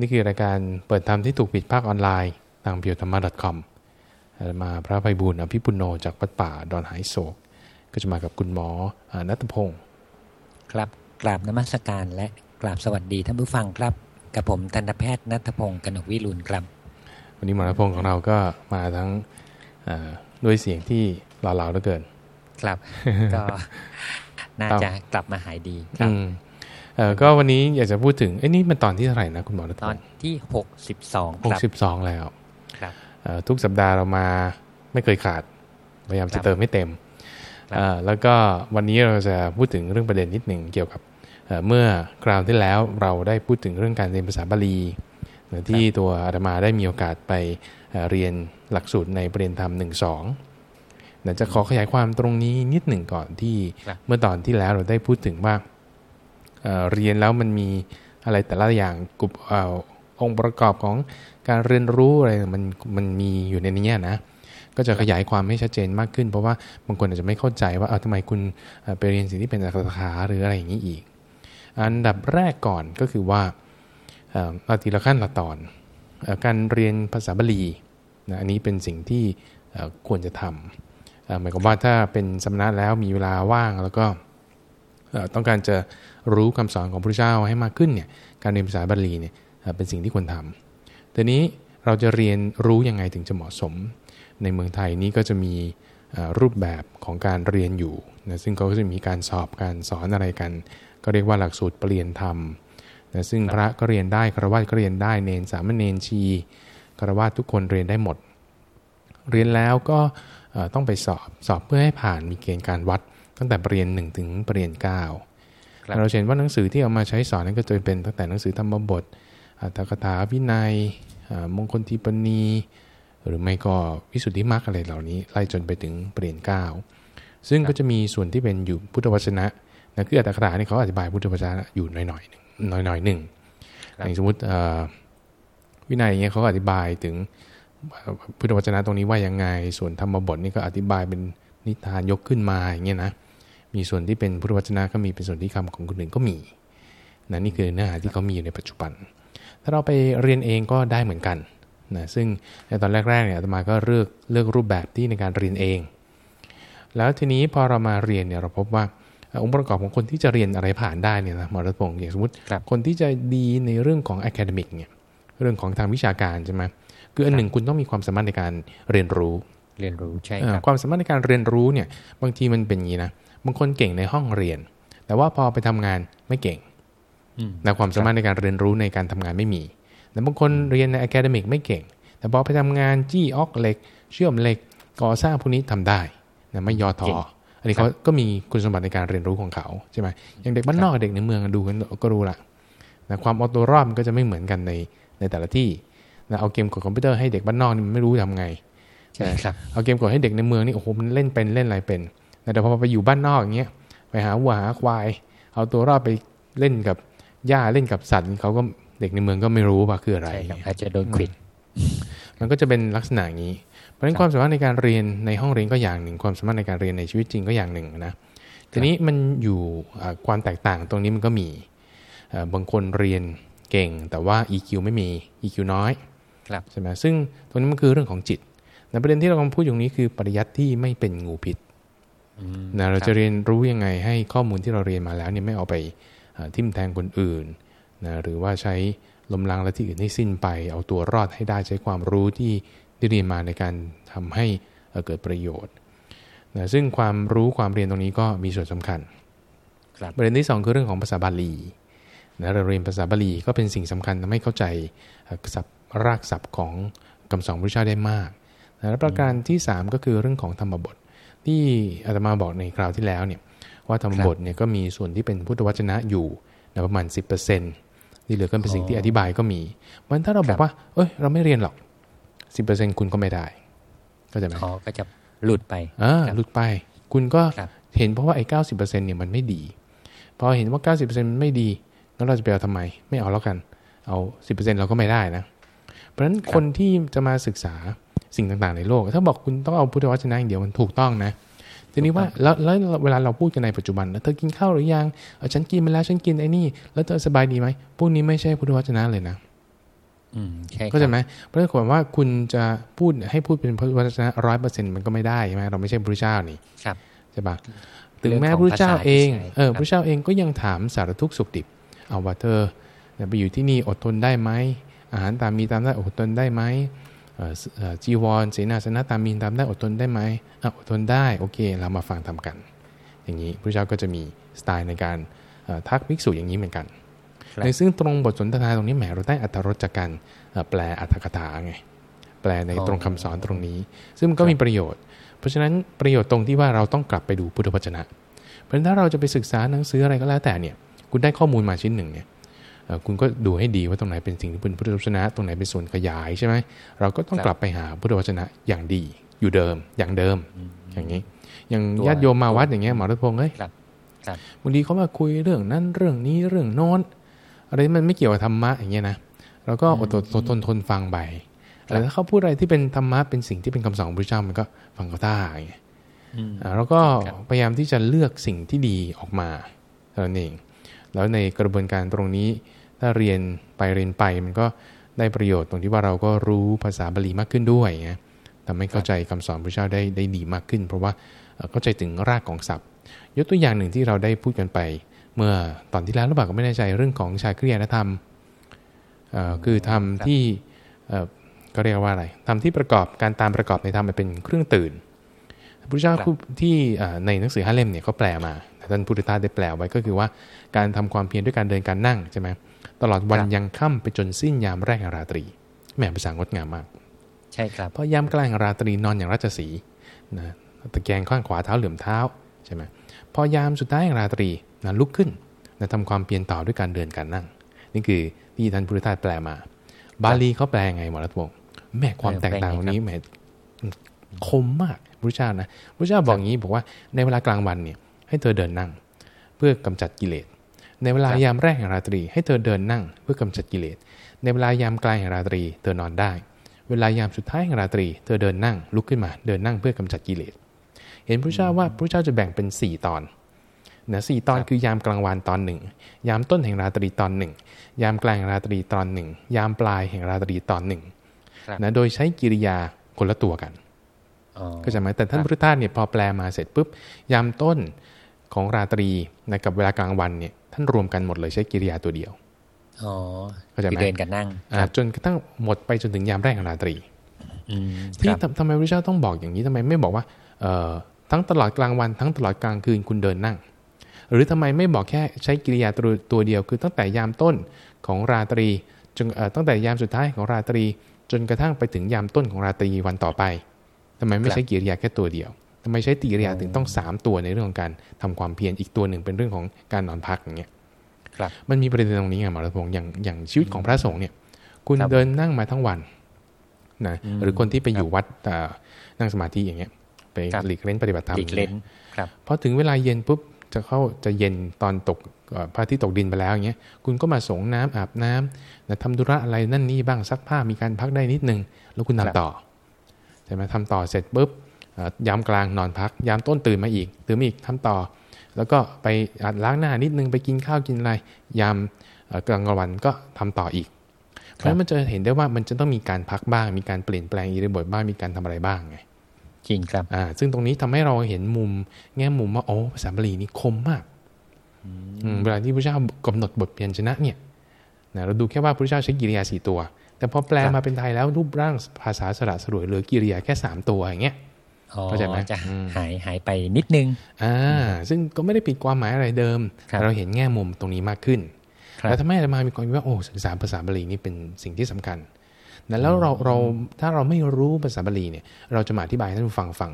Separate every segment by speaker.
Speaker 1: นี่คือรายการเปิดธรรมที่ถูกปิดภาคออนไลน์ทางเพียวธรรมะ .com มาพระไพบูลอภิปุโนจากวัดป่าดอนหายโศก ก็จะมากับคุณหมออนัตพงศ์
Speaker 2: ครับกราบนมัสการและกราบสวัสดีท่านผู้ฟังครับ กับผมทันตแพทย์นัทพงศ์กนกวิรุณครับ
Speaker 1: วันนี้หมอนัตพงศ์ของเราก็มาทั้งอ่าด้วยเสียงที่หล่อๆเหลือเกิน
Speaker 2: ครับก็น่า
Speaker 1: ครับ
Speaker 2: จะกลับมาหายดีครับ
Speaker 1: อืมเอ่อก็วันนี้อยากจะพูดถึงเอ้ยนี่มันตอนที่เท่าไหร่นะคุณหมอนัต
Speaker 2: ต
Speaker 1: พ
Speaker 2: อน
Speaker 1: งศ์
Speaker 2: ที่หกสิบสอง
Speaker 1: หก
Speaker 2: ครับ
Speaker 1: สิบสองแล้ว
Speaker 2: ครับ
Speaker 1: เอ่อทุกสัปดาห์เรามาไม่เคยขาดพยายาม
Speaker 2: ครั
Speaker 1: จะ
Speaker 2: บ
Speaker 1: เติมให้เต็ม
Speaker 2: ครับ
Speaker 1: เอ่อแล้วก็วันนี้เราจะพูดถึงเรื่องประเด็นนิดหนึ่งเกี่ยวกับเอ่อเมื่อคราวที่แล้วเราได้พูดถึงเรื่องการเรียนภาษาบาลีเอ่อที่ตัวอาตมาได้มีโอกาสไปเอ่อเรียนหลักสูตรในประเด็นธรรมหนึ่งสองเดี๋ยวจะขอขยายความตรงนี้นิดหนึ่งก่อนที่
Speaker 2: ครับ
Speaker 1: เมื่อตอนที่แล้วเราได้พูดถึงว่า เเรียนแล้วมันมีอะไรแต่ละอย่างกลุ่มอองค์ประกอบของการเรียนรู้อะไรมันมันมีอยู่ในนี้นะก็จะขยายความให้ชัดเจนมากขึ้น เพราะว่าบางคนอาจจะไม่เข้าใจว่าเอาทำไมคุณไปเรียนสิ่งที่เป็นอักษรขาหรืออะไรอย่างนี้อีก อันดับแรกก่อนก็คือว่าเอาทีละขั้นละตอนอการเรียนภาษาบาลีนะอันนี้เป็นสิ่งที่ควรจะทำหมายความว่าถ้าเป็นสมณะแล้วมีเวลาว่างแล้วก็ ต้องการจะรู้คำสอนของพระเจ้าให้มากขึ้นเนี่ยการเรียนภาษาบาลีเนี่ยเป็นสิ่งที่ควรทำทีนี้เราจะเรียนรู้ยังไงถึงจะเหมาะสม ในเมืองไทยนี้ก็จะมีรูปแบบของการเรียนอยู่นะซึ่งเขาก็จะมีการสอบการสอนอะไรกัน ก็เรียกว่าหลักสูตรเปลี่ยนธรรมนะซึ่งพระก็เรียนได้ครวะก็เรียนได้เนนสามเณรชีครวะทุกคนเรียนได้หมด เรียนแล้วก็ต้องไปสอบสอบเพื่อให้ผ่านมีเกณฑ์การวัด ตั้งแต่ประเรียน1ถึงประเรียน9
Speaker 2: ครับ
Speaker 1: เราจะเห็นว่าหนังสือที่เอามาใช้สอนนั้นก็จะเป็นตั้งแต่หนังสือธรรมบทอัตถกถาวินัยอ่ามงคลทีปณีหรือไม่ก็วิสุทธิมรรคอะไรเหล่านี้ไล่จนไปถึงเปลี่ยนเก้าซึ่งก็จะมีส่วนที่เป็นอยู่พุทธวจนะนะคืออัตถกถานี่เขาอธิบายพุทธวจนะอยู่หน่อยๆหนึ่งหน่อยๆหนึ่ง
Speaker 2: ครับ
Speaker 1: อย่างสมมติเอ่อวินัยอย่างเงี้ยเขาก็อธิบายถึงเอ่อพุทธวจนะตรงนี้ว่ายังไง ส่วนธรรมบทนี่ก็อธิบายเป็นนิทานยกขึ้นมาอย่างเงี้ยนะ มีส่วนที่เป็นพุทธวจนะก็มีเป็นส่วนที่คำของคนอื่นก็มีนะนี่คือเนื้อหาที่เขามีอยู่ในปัจจุบัน ถ้าเราไปเรียนเองก็ได้เหมือนกันนะซึ่งในตอนแรกๆเนี่ยอาตมาก็เลือกเลือกรูปแบบที่ในการเรียนเอง แล้วทีนี้พอเรามาเรียนเนี่ยเราพบว่าเอ่อองค์ประกอบของคนที่จะเรียนอะไรผ่านได้เนี่ยนะหมอรัตพงศ์อย่างสมมติ
Speaker 2: ครับ
Speaker 1: คนที่จะดีในเรื่องของ academic เนี่ยเรื่องของทางวิชาการใช่ไหมคืออันหนึ่งคุณต้องมีความสามารถในการเรียนรู้
Speaker 2: เรียนรู้ใช่
Speaker 1: เอ่
Speaker 2: ค
Speaker 1: อ
Speaker 2: รับ
Speaker 1: ความสามารถในการเรียนรู้เนี่ยบางทีมันเป็นอย่างนี้นะ บางคนเก่งในห้องเรียน แต่ว่าพอไปทำงานไม่เก่ง
Speaker 2: อืม
Speaker 1: นะความสามารถในการเรียนรู้ในการทำงานไม่มีแต่บางคนเรียนใน academic ไม่เก่ง แต่พอไปทำงานจี้ออกเหล็ก เชื่อมเหล็ก ก่อสร้างพวกนี้ทำได้นะไม่ย่อท้ออันนี้เขาก็มีคุณสมบัติในการเรียนรู้ของเขาใช่ไหมอย่างเด็กบ้านนอกกับเด็กในเมืองดูกันก็รู้ละนะความเอาตัวรอดมันก็จะไม่เหมือนกันในในแต่ละที่นะเอาเกมกดคอมพิวเตอร์ให้เด็กบ้านนอกนี่มันไม่รู้ทำไง
Speaker 2: ใช่ครับ
Speaker 1: เอาเกมกดให้เด็กในเมืองนี่โอ้โหมันเล่นเป็นเล่นอะไรเป็น แต่พอไปอยู่บ้านนอกอย่างเงี้ยไปหาวัวหาควาย เอาตัวรอดไปเล่นกับหญ้าเล่นกับสัตว์เขาก็เด็กในเมืองก็ไม่รู้ว่าคืออะไร
Speaker 2: ใช่ครับอาจจะโดนควิด
Speaker 1: มันก็จะเป็นลักษณะอย่างนี้ เพราะฉะนั้นความสามารถในการเรียนในห้องเรียนก็อย่างหนึ่ง ความสามารถในการเรียนในชีวิตจริงก็อย่างหนึ่งนะทีนี้มันอยู่อ่าความแตกต่างตรงนี้มันก็มีอ่าบางคนเรียนเก่ง แต่ว่า EQ ไม่มี EQ น้อย
Speaker 2: ครับ
Speaker 1: ใช่ไหมซึ่งตรงนี้มันคือเรื่องของจิตในประเด็นที่เรากำลังพูดอยู่นี้คือปริยัติที่ไม่เป็นงูพิษ
Speaker 2: อืม
Speaker 1: นะเรา
Speaker 2: ค
Speaker 1: จะ
Speaker 2: บ
Speaker 1: เรียนรู้ยังไงให้ข้อมูลที่เราเรียนมาแล้วเนี่ยไม่เอาไปอ่าทิ่มแทงคนอื่นนะหรือว่าใช้ลมล้างและที่อื่นให้สิ้นไป เอาตัวรอดให้ได้ใช้ความรู้ที่ได้เรียนมาในการทำให้เอ่อเกิดประโยชน์นะซึ่งความรู้ความเรียนตรงนี้ก็มีส่วนสำคัญ
Speaker 2: ครับ
Speaker 1: ประเด็นที่สองคือเรื่องของภาษาบาลีนะเราเรียนภาษาบาลีก็เป็นสิ่งสำคัญทำให้เข้าใจเอ่อศัพท์รากศัพท์ของคำสอนพระเจ้าได้มากนะและประการที่สามก็คือเรื่องของธรรมบท ที่อาตมาบอกในคราวที่แล้วเนี่ยว่าธรรมบทเนี่ยก็มีส่วนที่เป็นพุทธวจนะอยู่นะประมาณ 10%ที่เหลือก็เป็นสิ่งที่อธิบายก็มีมันถ้าเราบอกว่า เอ้ย เราไม่เรียนหรอก 10%คุณก็ไม่ได้เข้าใจไหม
Speaker 2: อ๋อก็จะหลุดไป
Speaker 1: อ่า
Speaker 2: ครับ
Speaker 1: หลุดไป คุณก็
Speaker 2: ครับ
Speaker 1: เห็นเพราะว่าไอ้เก้าสิบเปอร์เซ็นต์เนี่ยมันไม่ดี พอเห็นว่าเก้าสิบเปอร์เซ็นต์มันไม่ดีงั้นเราจะไปเอาทำไม ไม่เอาแล้วกัน เอาสิบเปอร์เซ็นต์เราก็ไม่ได้นะเพ ราะฉะนั้นคนที่จะมาศึกษาสิ่งต่างๆในโลก ถ้าบอกคุณต้องเอาพุทธวจนะอย่างเดียวมันถูกต้องนะทีนี้ว่าแล้วแล้วเวลาเราพูดกันในปัจจุบันนะเธอกินข้าวหรือยังเออฉันกินมาแล้วฉันกินไอ้นี่ แล้วเธอสบายดีไหมพวกนี้ไม่ใช่พุทธวจนะเลยนะ
Speaker 2: อืมใช่
Speaker 1: ก็จะไหมเพราะฉะนั้นว่าคุณจะพูดให้พูดเป็นพระวจนะร้อยเปอร์เซ็นต์มันก็ไม่ได้ใช่ไหมเราไม่ใช่พระเจ้านี่
Speaker 2: ครับ
Speaker 1: ใช่ปะถึงแม้
Speaker 2: เรื่อง
Speaker 1: พ
Speaker 2: ของ
Speaker 1: ระเจ้า
Speaker 2: ภาษา
Speaker 1: เอง
Speaker 2: ที่ใช้
Speaker 1: เออ
Speaker 2: ครับ
Speaker 1: พระเจ้าเองก็ยังถามสารทุกข์สุขดิบเอาว่าเธอเนี่ยไปอยู่ที่นี่อดทนได้ไหม อาหารตามมีตามได้อดทนได้ไหมเอ่อเอ่อจีวรเสนาสนะตามมีตามได้อดทนได้ไหมอะอดทนได้โอเค เรามาฟังทำกัน อย่างนี้พระเจ้าก็จะมีสไตล์ในการเอ่อทักภิกษุอย่างนี้เหมือนกัน
Speaker 2: ครับ
Speaker 1: ในซึ่งตรงบทสนทนาตรงนี้แหมเราได้อัตรสจากการเอ่อแปลอัตถกถาไงแปลในตรงคำสอนตรงนี้ ซึ่งมันก็มีประโยชน์ เพราะฉะนั้นประโยชน์ตรงที่ว่าเราต้องกลับไปดูพุทธวจนะ เพราะฉะนั้นถ้าเราจะไปศึกษาหนังสืออะไรก็แล้วแต่เนี่ย คุณได้ข้อมูลมาชิ้นหนึ่งเนี่ยเอ่อ คุณก็ดูให้ดีว่าตรงไหนเป็นสิ่งที่เป็นพุทธวจนะ ตรงไหนเป็นส่วนขยายใช่ไหมเราก็ต้อง
Speaker 2: ครับ
Speaker 1: กลับไปหาพุทธวจนะอย่างดีอยู่เดิมอย่างเดิมอย่างนี้ อย่าง
Speaker 2: ตัว
Speaker 1: ญาติโยมมาวัดอย่างเงี้ยหมอรัตพงศ์เอ้ย
Speaker 2: ครับครับ
Speaker 1: บางทีเขามาคุยเรื่องนั้นเรื่องนี้เรื่องโน้นอะไรที่มันไม่เกี่ยวกับธรรมะอย่างเงี้ยนะเราก็อดทนทนทนฟังไปแต่ถ้าเขาพูดอะไรที่เป็นธรรมะเป็นสิ่งที่เป็นคำสอนของพระเจ้ามันก็ฟังเขาได้อย่างเงี้ย
Speaker 2: อืม
Speaker 1: อ่าแล้วก็
Speaker 2: ครับ
Speaker 1: พยายามที่จะเลือกสิ่งที่ดีออกมาเท่านั้นเองแล้วในกระบวนการตรงนี้ ถ้าเรียนไปเรียนไปมันก็ได้ประโยชน์ตรงที่ว่าเราก็รู้ภาษาบาลีมากขึ้นด้วยไงทำให้เข้าใจคำสอนพระเจ้าได้ได้ดีมากขึ้น เพราะว่าเข้าใจถึงรากของศัพท์ ยกตัวอย่างหนึ่งที่เราได้พูดกันไป เมื่อตอนที่แล้วหรือเปล่าก็ไม่แน่ใจเรื่องของชาคริยนธรรมอ่อคือธรรมที่อ่อก็เรียกว่าอะไรธรรมที่ประกอบการตามประกอบในธรรมมันเป็นเครื่องตื่น พระเจ้า
Speaker 2: ครับ
Speaker 1: ผู้ที่เอ่อในหนังสือห้าเล่มเนี่ยเขาแปลมาท่านพุทธทาสได้แปลไว้ก็คือว่าการทำความเพียรด้วยการเดินการนั่งใช่ไหมตลอดวัน
Speaker 2: ครับ
Speaker 1: ยังค่ำไปจนสิ้นยามแรกแห่งราตรีแหม่ภาษางดงามมาก
Speaker 2: ใช่ครับ
Speaker 1: เพราะยามกลางแห่งราตรีนอนอย่างราชสีห์นะตะแกรงข้างขวาเท้าเหลื่อมเท้าใช่ไหมพอยามสุดท้ายแห่งราตรีนะลุกขึ้นนะทำความเพียรต่อด้วยการเดินการนั่ง นี่คือที่ท่านพุทธทาสแปลมา บาลีเขาแปลไงหมอรัตพงศ์แม่ความแตกต่างตรงนี้แหมคมมาก พระเจ้านะพระเจ้าบอกอย่างนี้บอกว่าในเวลากลางวันเนี่ยให้เธอเดินนั่ง เพื่อกำจัดกิเลส ในเวลายามแรกแห่งราตรี ให้เธอเดินนั่ง เพื่อกำจัดกิเลส ในเวลายามกลางแห่งราตรี เธอนอนได้ เวลายามสุดท้ายแห่งราตรี เธอเดินนั่งลุกขึ้นมาเดินนั่งเพื่อกำจัดกิเลส เห็นพระเจ้าว่าพระเจ้าจะแบ่งเป็น 4 ตอนนะสี่ตอน
Speaker 2: ครับ
Speaker 1: คือยามกลางวันตอนหนึ่งยามต้นแห่งราตรีตอนหนึ่งยามกลางแห่งราตรีตอนหนึ่งยามปลายแห่งราตรีตอนหนึ่ง
Speaker 2: ครับ
Speaker 1: นะโดยใช้กิริยาคนละตัวกัน
Speaker 2: อ๋อ
Speaker 1: ก็จะหมายแต่ท่าน
Speaker 2: ครับ
Speaker 1: พุทธทาสเนี่ยพอแปลมาเสร็จปุ๊บยามต้นของราตรีนะกับเวลากลางวันเนี่ยท่านรวมกันหมดเลยใช้กิริยาตัวเดียว
Speaker 2: อ๋อ
Speaker 1: เข้าใจไหม
Speaker 2: คือเดินกันนั่ง
Speaker 1: อ่าจนกระทั่งหมดไปจนถึงยามแรกของราตรี
Speaker 2: อืมค
Speaker 1: ที่
Speaker 2: รับ
Speaker 1: ทำทำไมพระเจ้าต้องบอกอย่างนี้ทำไมไม่บอกว่าเอ่อทั้งตลอดกลางวันทั้งตลอดกลางคืนคุณเดินนั่ง หรือทำไมไม่บอกแค่ใช้กิริยาตัวตัวเดียว คือตั้งแต่ยามต้นของราตรีจนเอ่อตั้งแต่ยามสุดท้ายของราตรี จนกระทั่งไปถึงยามต้นของราตรีวันต่อไป ทำไมไม่ใช้กิริยาแค่ตัวเดียวทำไมใช้กิริยาถึงต้องสามตัวในเรื่องของการทำความเพียรอีกตัวหนึ่งเป็นเรื่องของการนอนพักอย่างเงี้ย
Speaker 2: ครับ
Speaker 1: มันมีประเด็นตรงนี้ไงหมอรัตพงศ์อย่างอย่างชีวิตของพระสงฆ์เนี่ย คุณ
Speaker 2: ครับ
Speaker 1: เดินนั่งมาทั้งวันนะ
Speaker 2: อืม
Speaker 1: หรือคนที่ไปอยู่วัดเอ่อนั่งสมาธิอย่างเงี้ยไป
Speaker 2: ครับ
Speaker 1: หลีกเล่นปฏิบัติธรรม
Speaker 2: หลีกเล่นครับ
Speaker 1: พอถึงเวลาเย็นปุ๊บจะเข้าจะเย็นตอนตกเอ่อพระอาทิตย์ตกดินไปแล้วอย่างเงี้ยคุณก็มาสงน้ำอาบน้ำนะทำธุระอะไรนั่นนี่บ้างซักผ้ามีการพักได้นิดนึง แล้วคุณ
Speaker 2: ครั
Speaker 1: ทำ
Speaker 2: บ
Speaker 1: ต่อใช่ไหมทำต่อเสร็จปุ๊บเอ่อยามกลางนอนพัก ยามต้นตื่นมาอีกตื่นมาอีกทำต่อ แล้วก็ไปอาบล้างหน้านิดนึงไปกินข้าวกินอะไร ยามเอ่อกลางวันก็ทำต่ออีก เพราะฉะนั้นมันจะเห็นได้ว่ามันจะต้องมีการพักบ้าง มีการเปลี่ยนแปลงอิริยาบถบ้างมีการทำอะไรบ้างไง
Speaker 2: จริงครับ
Speaker 1: อ่าซึ่งตรงนี้ทำให้เราเห็นมุมแง่มุมว่าโอ้ภาษาบาลีนี่คมมากอืมเวลาที่พระเจ้ากำหนดบทเพียนชนะเนี่ยนะเราดูแค่ว่าพระเจ้าใช้กิริยาสี่ตัว แต่พอแปล
Speaker 2: ครับ
Speaker 1: มาเป็นไทยแล้วรูปร่างภาษาสระสรวยเหลือกิริยาแค่สามตัวอย่างเงี้ย
Speaker 2: อ๋อ
Speaker 1: เข้าใจไหม
Speaker 2: จะ
Speaker 1: อืม
Speaker 2: หายหายไปนิดนึง
Speaker 1: อ่าซึ่งก็ไม่ได้ผิดความหมายอะไรเดิม
Speaker 2: ครับ
Speaker 1: แต่เราเห็นแง่มุมตรงนี้มากขึ้น
Speaker 2: ครับ
Speaker 1: แล้วทำให้อาตมามีความคิดว่าโอ้ศึกษาภาษาบาลีนี่เป็นสิ่งที่สำคัญนะแล้วเราเราถ้าเราไม่รู้ภาษาบาลีเนี่ย เราจะมาอธิบายให้ท่านผู้ฟังฟัง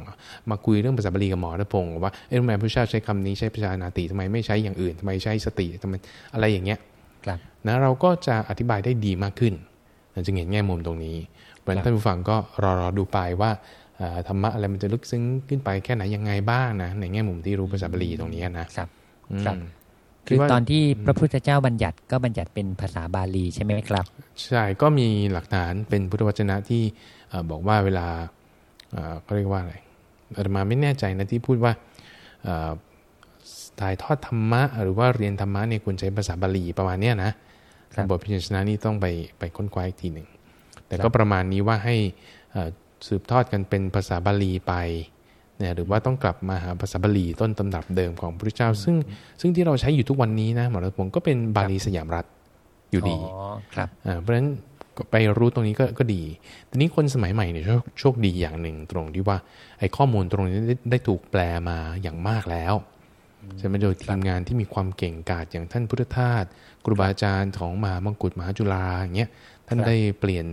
Speaker 1: มาคุยเรื่องภาษาบาลีกับหมอรัตพงศ์ว่าเอ๊ะทำไมพระเจ้าใช้คำนี้ใช้ประชานาติทำไมไม่ใช้อย่างอื่นทำไมใช้สติทำไมอะไรอย่างเงี้ย
Speaker 2: ครับ
Speaker 1: นะเราก็จะอธิบายได้ดีมากขึ้นเรา จึงเห็นแง่มุมตรงนี้เพราะฉะนั้นท่านผู้ฟังก็รอรอดูไปว่าเอ่อธรรมะอะไรมันจะลึกซึ้งขึ้นไปแค่ไหนยังไงบ้างนะในแง่มุมที่รู้ภาษาบาลีตรงนี้นะครับอืม
Speaker 2: ครับ
Speaker 1: คิ
Speaker 2: คื
Speaker 1: ด
Speaker 2: อ
Speaker 1: ว่า
Speaker 2: ตอนที่พระพุทธเจ้าบัญญัติก็บัญญัติเป็นภาษาบาลีใช่ไหมครับ
Speaker 1: ใช่ก็มีหลักฐานเป็นพุทธวจนะที่เอ่อบอกว่าเวลาเอ่อเขาเรียกว่าอะไรอาตมาไม่แน่ใจนะที่พูดว่าเอ่อถ่ายทอดธรรมะ หรือว่าเรียนธรรมะเนี่ยควรใช้ภาษาบาลีประมาณเนี้ยนะ บทพิจารณานี่ต้องไปไปค้นคว้าอีกทีหนึ่ง แต่ก็ประมาณนี้ว่าให้สืบทอดกันเป็นภาษาบาลีไปเนี่ยหรือว่าต้องกลับมาหาภาษาบาลีต้นตำรับเดิมของพระเจ้า ซึ่งซึ่งที่เราใช้อยู่ทุกวันนี้นะหมอรัตพงศ์ก็เป็นบาลีสยามรัฐอยู่ดี
Speaker 2: ครับ
Speaker 1: เพราะฉะนั้นไปรู้ตรงนี้ก็ก็ดี ทีนี้คนสมัยใหม่เนี่ยโชคดีอย่างหนึ่งตรงที่ว่าไอ้ข้อมูลตรงนี้ได้ได้ถูกแปลมาอย่างมากแล้วใช่ไหมโดยทีมงานที่มีความเก่งกาจอย่างท่านพุทธทาส ครูบาอาจารย์ของมหามงกุฎมหาจุฬาอย่างเงี้ยท่านได้เปลี่ยน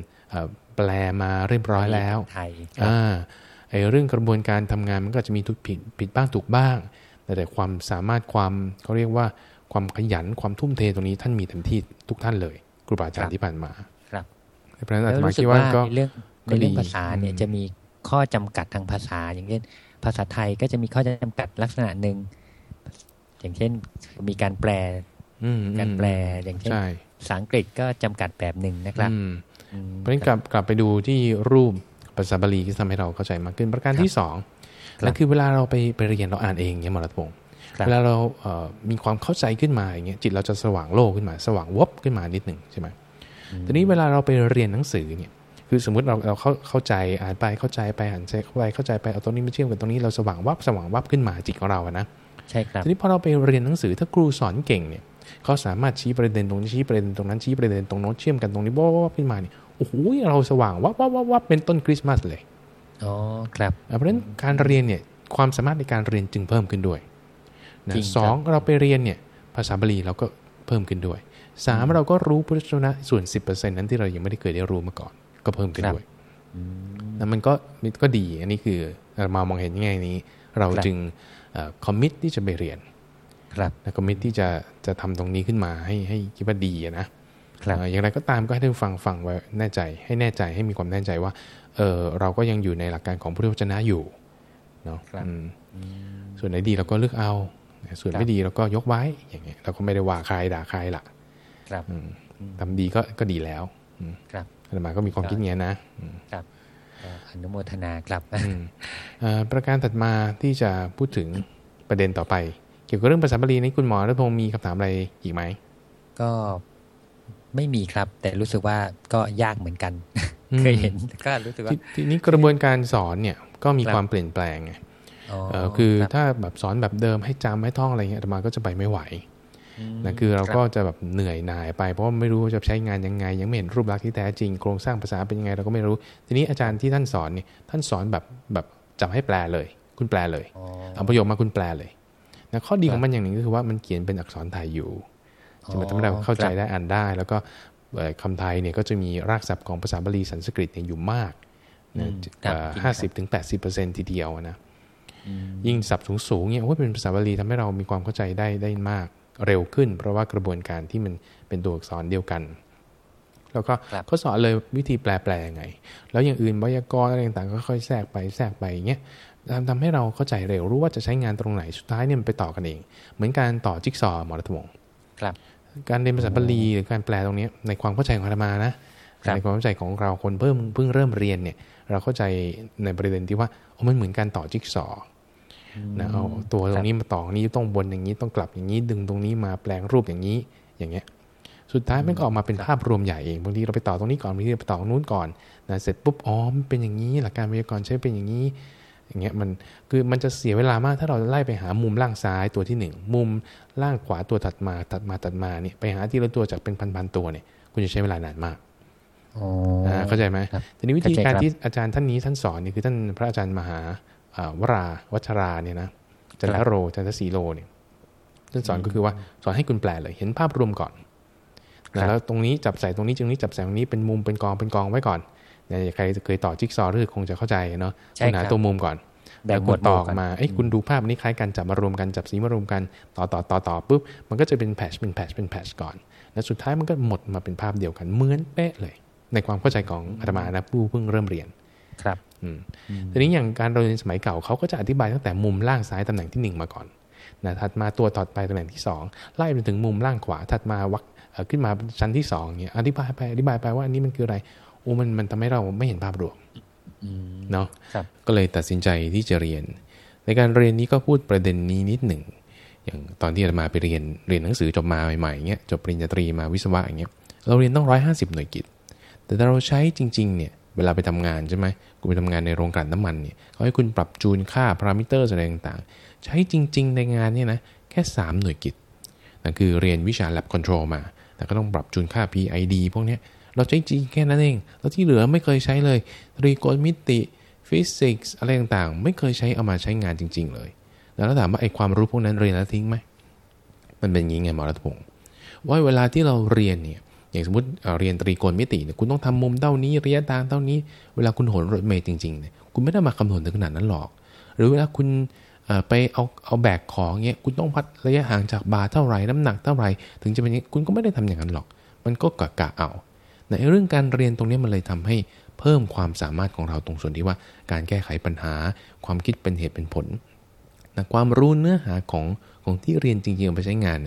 Speaker 1: แปลมาเรียบร้อยแล้ว
Speaker 2: ไทย
Speaker 1: อ่าไอ้เรื่องกระบวนการทำงานมันก็จะมีทุกผิดผิดบ้างถูกบ้าง แต่แต่ความสามารถความเขาเรียกว่าความขยันความทุ่มเทตรงนี้ท่านมีเต็มที่ทุกท่านเลยครูบาอาจารย์ที่ผ่านมา
Speaker 2: ครับ
Speaker 1: เพราะฉะนั้นอาตมาคิดว่าก็
Speaker 2: เรื่องในเรื่องภาษาเนี่ยจะมีข้อจำกัดทางภาษา อย่างเช่น ภาษาไทยก็จะมีข้อจำกัดลักษณะหนึ่งอย่างเช่นมีการแปล การแปลอย่างเช่นภาษาอังกฤษก็จำกัดแบบหนึ่งนะครับ
Speaker 1: เพราะฉะนั้นกลับกลับไปดูที่รูปภาษาบาลีที่ทำให้เราเข้าใจมากขึ้นประการที่สองนั่นคือเวลาเราไปไปเรียนเราอ่านเองเนี่ยมรดพงศ์เวลาเราเมีความเข้าใจขึ้นมาอย่างเงี้ยจิตเราจะสว่างโลกขึ้นมา สว่างวบขึ้นมานิดหนึ่งใช่ไหมทีนี้เวลาเราไปเรียนหนังสือเนี่ยคือสมมุติเราเราเข้าเข้าใจอ่านไปเข้าใจไปอ่านใจเข้าไปเข้าใจไปเอาตรงนี้มาเชื่อมกับตรงนี้เราสว่างวับสว่างวับขึ้นมาจิตของเราอะนะ
Speaker 2: ใช่ครับ
Speaker 1: ทีนี้พอเราไปเรียนหนังสือถ้าครูสอนเก่งเนี่ย เขาสามารถชี้ประเด็นตรงนี้ชี้ประเด็นตรงนั้นชี้ประเด็นตรงโน้นเชื่อมกันตรงนี้ว้าวขึ้นมาเนี่ยโอ้โหเราสว่างวับวับวับวับเป็นต้นคริสต์มาสเลย
Speaker 2: อ๋อครับ
Speaker 1: เพราะฉะนั้นการเรียนเนี่ยความสามารถในการเรียนจึงเพิ่มขึ้นด้วยนะสองเราไปเรียนเนี่ยภาษาบาลีเราก็เพิ่มขึ้นด้วยสามเราก็รู้พุทธชนะส่วนสิบเปอร์เซ็นนั้นที่เรายังไม่ได้เคยได้รู้มาก่อน ก็เพิ่มขึ้นด้วยแล้วมันก็ก็ดีอันนี้คือมามองเห็นง่ายนี้ เราจึงคอมมิตที่จะไปเรียน
Speaker 2: ครับ
Speaker 1: คอมมิตที่จะจะทำตรงนี้ขึ้นมาให้ให้คิดว่าดีนะอย่างไรก็ตามก็ให้ท่านฟังฟังไว้แน่ใจ ให้แน่ใจให้มีความแน่ใจว่าเออเราก็ยังอยู่ในหลักการของพุทธวจนะอยู่เนาะส่วนไหนดีเราก็เลือกเอา ส่วนไม่ดีเราก็ยกไว้อย่างเงี้ยเราก็ไม่ได้ว่าใครด่าใครล่ะ
Speaker 2: ครับ
Speaker 1: ทำดีก็ก็ดีแล้ว
Speaker 2: ครับ
Speaker 1: อาตมาก็มีความคิดเงี้ยนะ
Speaker 2: ครับอนุโมทนาครับ
Speaker 1: ประการถัดมาที่จะพูดถึงประเด็นต่อไป เกี่ยวกับเรื่องภาษาบาลีนี้คุณหมอรัตพงศ์มีคำถามอะไรอีกไหม
Speaker 2: ก็ไม่มีครับ แต่รู้สึกว่าก็ยากเหมือนกันเคยเห็นก็รู้สึกว่า
Speaker 1: ทีนี้กระบวนการสอนเนี่ยก็มีความเปลี่ยนแปลงไงคือถ้าแบบสอนแบบเดิมให้จำให้ท่องอะไรเงี้ยอาตมาก็จะไปไม่ไหวนะคือเราก็จะแบบเหนื่อยหน่ายไป เพราะไม่รู้จะใช้งานยังไง ยังไม่เห็นรูปลักษณ์ที่แท้จริงโครงสร้างภาษาเป็นยังไงเราก็ไม่รู้ ทีนี้อาจารย์ที่ท่านสอนนี่ท่านสอนแบบแบบจำให้แปลเลย คุณแปลเลยเอาประโยคมาคุณแปลเลย นะข้อดีของมันอย่างหนึ่งก็คือว่ามันเขียนเป็นอักษรไทยอยู่จะมาทำให้เราเข้าใจได้อ่านได้ แล้วก็คำไทยเนี่ยก็จะมีรากศัพท์ของภาษาบาลีสันสกฤตเนี่ยอยู่มากห้าสิบถึงแปดสิบเปอร์เซ็นทีเดียวนะยิ่งศัพท์สูงๆเนี่ยโอ้เป็นภาษาบาลีทำให้เรามีความเข้าใจได้ได้มากเร็วขึ้น เพราะว่ากระบวนการที่มันเป็นตัวอักษรเดียวกัน แล้วก็เขาสอนเลยวิธีแปลแปลยังไง แล้วอย่างอื่นไวยากรณ์อะไรต่างๆก็ค่อยแทรกไปแทรกไปอย่างเงี้ย ทำให้เราเข้าใจเร็วรู้ว่าจะใช้งานตรงไหนสุดท้ายเนี่ยมันไปต่อกันเอง เหมือนการต่อจิ๊กซอว์หมอรัตมง
Speaker 2: ครับ
Speaker 1: การเรียนภาษาบาลีหรือการแปลตรงนี้ในความเข้าใจของธรรมานะในความเข้าใจของเราคนเพิ่มเพิ่งเริ่มเรียนเนี่ย เราเข้าใจในประเด็นที่ว่ามันเหมือนการต่อจิ๊กซอนะเอาตัวตรงนี้มาต่อนี้ต้องบนอย่างนี้ต้องกลับอย่างนี้ดึงตรงนี้มาแปลงรูปอย่างนี้อย่างเงี้ย สุดท้ายมันก็ออกมาเป็นภาพรวมใหญ่เองบางทีเราไปต่อตรงนี้ก่อนบางทีเราไปต่อตรงนู้นก่อนนะเสร็จปุ๊บอ๋อมันเป็นอย่างนี้ หลักการวิทยากรใช้เป็นอย่างนี้ อย่างเงี้ยมันคือมันจะเสียเวลามากถ้าเราไล่ไปหามุมล่างซ้ายตัวที่หนึ่งมุมล่างขวาตัวถัดมาถัดมาถัดมาเนี่ยไปหาที่ละตัวจากเป็นพันๆตัวเนี่ยคุณจะใช้เวลานานมากเข้าใจไหมทีนี้วิธีการที่อาจารย์ท่านนี้ท่านสอนนี่คือท่านพระอาจารย์มหาวราวัชราเนี่ยนะจันทโรจันทสีโลเนี่ยท่านสอนก็คือว่าสอนให้คุณแปลเลยเห็นภาพรวมก่อนแล้วตรงนี้จับใส่ตรงนี้ตรงนี้จับใส่ตรงนี้เป็นมุมเป็นกองเป็นกองไว้ก่อน ใครเคยต่อจิ๊กซอว์รือคงจะเข้าใจเนาะคุณหาตัวมุมก่อนแบบกดต่อมาเอ้คุณดูภาพนี้คล้ายกันจับมารวมกันจับสีมารวมกันต่อต่อต่อต่อปุ๊บมันก็จะเป็นแพชเป็นแพชเป็นแพชก่อน แล้วสุดท้ายมันก็หมดมาเป็นภาพเดียวกันเหมือนเป๊ะเลย ในความเข้าใจของอาตมานะผู้เพิ่งเริ่มเรียน
Speaker 2: ครับ
Speaker 1: อืมทีนี้อย่างการเรียนสมัยเก่าเขาก็จะอธิบายตั้งแต่มุมล่างซ้ายตำแหน่งที่หนึ่งมาก่อนนะถัดมาตัวถัดไปตำแหน่งที่สองไล่ไปถึงมุมล่างขวาถัดมาวักขึ้นมาชั้นที่สองเนี่ยอธิบายไปอธิบายไปว่าอันนี้มันคืออะไร โอ้มันมันทำให้เราไม่เห็นภาพรวมเนาะก็เลยตัดสินใจที่จะเรียน ในการเรียนนี้ก็พูดประเด็นนี้นิดหนึ่ง อย่างตอนที่เรามาไปเรียนเรียนหนังสือจบมาใหม่ๆเงี้ยจบปริญญาตรีมาวิศวะอย่างเงี้ยเราเรียนต้องร้อยห้าสิบหน่วยกิตแต่ถ้าเราใช้จริงๆเนี่ยเวลาไปทำงานใช่ไหมคุณไปทำงานในโรงกลั่นน้ำมันเนี่ยเขาให้คุณปรับจูนค่าพารามิเตอร์อะไรต่างๆ ใช้จริง ๆ ในงานเนี่ยนะแค่ 3 หน่วยกิตนั่นคือเรียนวิชา lab control มา แต่ก็ต้องปรับจูนค่า PID พวกนี้ เราใช้จริงแค่นั้นเอง แล้วที่เหลือไม่เคยใช้เลยตรีโกณมิติฟิสิกส์อะไรต่างๆ ไม่เคยใช้เอามาใช้งานจริง ๆ เลย แล้วถามว่าไอ้ความรู้พวกนั้นเรียนแล้วทิ้งไหม มันเป็นอย่างไงหมอรัตพงศ์ว่าเวลาที่เราเรียนเนี่ย อย่างสมมติเรียนตรีโกณมิติเนี่ยคุณต้องทำมุมเท่านี้ระยะทางเท่านี้ เวลาคุณโหนรถเมย์จริงๆเนี่ยคุณไม่ได้มาคำนวณถึงขนาดนั้นหรอก หรือเวลาคุณไปเอาเอาแบกของเงี้ยคุณต้องพัดระยะห่างจากบาเท่าไหร่น้ำหนักเท่าไหร่ถึงจะเป็นอย่างนี้คุณก็ไม่ได้ทำอย่างนั้นหรอก มันก็กะกะเอา ในเรื่องการเรียนตรงนี้มันเลยทำให้เพิ่มความสามารถของเราตรงส่วนที่ว่า การแก้ไขปัญหา ความคิดเป็นเหตุเป็นผลนะความรู้เนื้อหาของของที่เรียนจริงๆเอาไปใช้งาน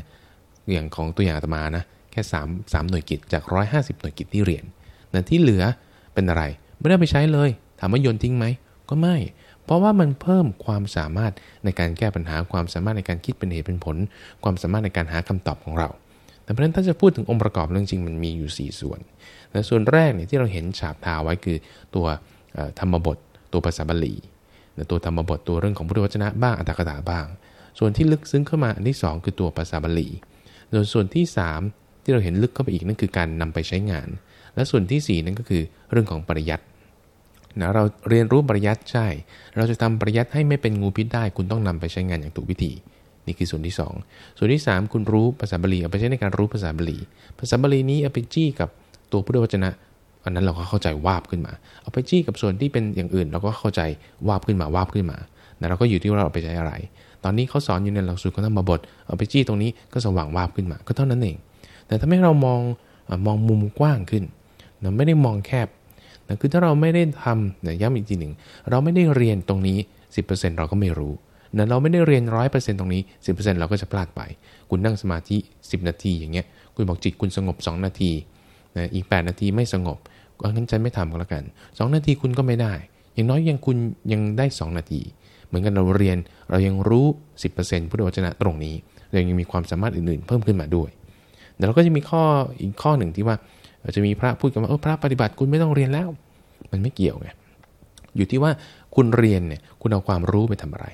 Speaker 1: อย่างของตัวอย่างตมานะแค่3 3หน่วยกิจจาก 150 หน่วยกิจที่เรียนนะที่เหลือเป็นอะไร ไม่ได้ไปใช้เลยถามว่าโยนทิ้งไหมก็ไม่ เพราะว่ามันเพิ่มความสามารถในการแก้ปัญหาความสามารถในการคิดเป็นเหตุเป็นผล ความสามารถในการหาคำตอบของเรา แต่เพราะฉะนั้นถ้าจะพูดถึงองค์ประกอบเรื่องจริงมันมีอยู่ 4 ส่วนแต่ส่วนแรกเนี่ยที่เราเห็นฉาบทาไว้คือตัวธรรมบท ตัวภาษาบาลีตัวธรรมบทตัวเรื่องของพุทธวจนะบ้างอัตถกถาบ้าง ส่วนที่ลึกซึ้งเข้ามาอันที่ 2 คือตัวภาษาบาลีโดยส่วนที่ 3 ที่เราเห็นลึกเข้าไปอีกนั่นคือการนำไปใช้งาน และส่วนที่ 4 นั่นก็คือเรื่องของปริยัตินะเราเรียนรู้ปริยัติใช่ เราจะทำปริยัติให้ไม่เป็นงูพิษได้ คุณต้องนำไปใช้งานอย่างถูกวิธี นี่คือส่วนที่ 2 ส่วนที่ 3 คุณรู้ภาษาบาลีเอาไปใช้ในการรู้ภาษาบาลีภาษาบาลีนี้เอาไปจี้กับตัวพุทธวจนะ อันนั้นเราก็เข้าใจวาบขึ้นมา เอาไปจี้กับส่วนที่เป็นอย่างอื่น เราก็เข้าใจวาบขึ้นมาวาบขึ้นมาแต่เราก็อยู่ที่ว่าเราไปใช้อะไร ตอนนี้เขาสอนอยู่ในหลักสูตรของธรรมบทเอาไปจี้ตรงนี้ก็สว่างวาบขึ้นมา ก็เท่านั้นเอง แต่ถ้าไม่เรามองมองมุมกว้างขึ้นนะไม่ได้มองแคบนะคือถ้าเราไม่ได้ทำย้ำอีกทีหนึ่ง เราไม่ได้เรียนตรงนี้ 10%เราก็ไม่รู้ นะเราไม่ได้เรียนร้อยเปอร์เซ็นต์ตรงนี้10%เปอร์เซ็นต์เราก็จะพลาดไป คุณนั่งสมาธิ10นาทีอย่างเงี้ย คุณบอกจิตคุณสงบ2นาทีนะอีก8นาทีไม่สงบก็งั้นฉันไม่ทำก็แล้วกัน2นาทีคุณก็ไม่ได้ อย่างน้อยยังคุณยังได้2นาที เหมือนกันเราเรียนเรายังรู้10%พุทธวจนะตรงนี้เรายังมีความสามารถอื่นๆ เพิ่มขึ้นมาด้วยแต่เราก็จะมีข้ออีกข้อหนึ่งที่ว่าจะมีพระพูดกันว่าเออพระปฏิบัติคุณไม่ต้องเรียนแล้ว มันไม่เกี่ยวไงอยู่ที่ว่าคุณเรียนเนี่ยคุณเอาความรู้ไปทำอะไร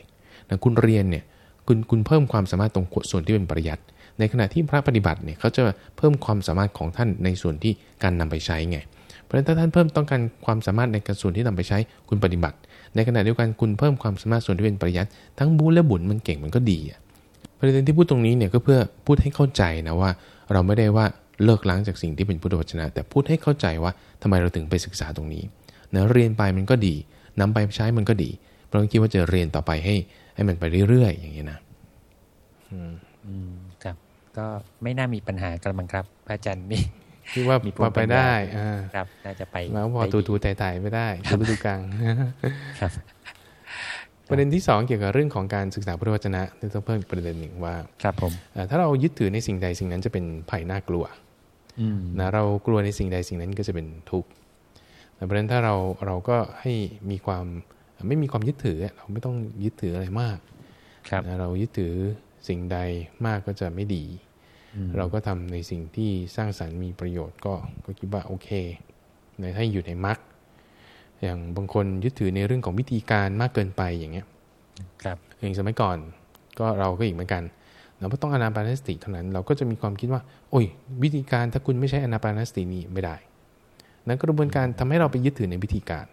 Speaker 1: คุณเรียนเนี่ยคุณคุณเพิ่มความสามารถตรงส่วนที่เป็นปริยัติในขณะที่พระปฏิบัติเนี่ยเขาจะเพิ่มความสามารถของท่านในส่วนที่การนำไปใช้ไง เพราะฉะนั้นถ้าท่านเพิ่มต้องการความสามารถในการส่วนที่นำไปใช้คุณปฏิบัติ ในขณะเดียวกันคุณเพิ่มความสามารถส่วนที่เป็นปริยัติทั้งบูและบุญมันเก่งมันก็ดีอะประเด็นที่พูดตรงนี้เนี่ยก็เพื่อพูดให้เข้าใจนะว่า เราไม่ได้ว่าเลิกล้างจากสิ่งที่เป็นพุทธวจนะ แต่พูดให้เข้าใจว่าทำไมเราถึงไปศึกษาตรงนี้นะเรียนไปมันก็ดีนำไปใช้มันก็ดี เพราะคิดว่าจะเรียนต่อไปให้ ให้มันไปเรื่อยๆ อย่างนี้นะ
Speaker 2: อืมครับ ก็ไม่น่ามีปัญหากระมังครับ พระอาจารย์นี่
Speaker 1: คิดว่ามีพอไปได้
Speaker 2: อ่าครับ น่าจะไป
Speaker 1: แล้วพอตูตูไต่ๆไม่ได้ตูตูกลางครับประเด็นที่สองเกี่ยวกับเรื่องของการศึกษาพุทธวจนะต้องเพิ่มประเด็นหนึ่งว่า
Speaker 2: ครับผม
Speaker 1: ถ้าเรายึดถือในสิ่งใดสิ่งนั้นจะเป็นภัยน่ากลัวนะเรากลัวในสิ่งใดสิ่งนั้นก็จะเป็นทุกข์เพราะฉะนั้นถ้าเราเราก็ให้มีความ ไม่มีความยึดถือเราไม่ต้องยึดถืออะไรมาก
Speaker 2: ครับ
Speaker 1: เรายึดถือสิ่งใดมากก็จะไม่ดี เราก็ทำในสิ่งที่สร้างสรรค์มีประโยชน์ก็ก็คิดว่าโอเคในให้อยู่ในมรรคอย่างบางคนยึดถือในเรื่องของวิธีการมากเกินไปอย่างเงี้ย
Speaker 2: ครับ
Speaker 1: อย่างสมัยก่อนก็เราก็อีกเหมือนกัน เราก็ต้องอนาปานสติเท่านั้น เราก็จะมีความคิดว่า โอ้ย วิธีการถ้าคุณไม่ใช่อนาปานสตินี่ไม่ได้ นั้นกระบวนการทำให้เราไปยึดถือในวิธีการ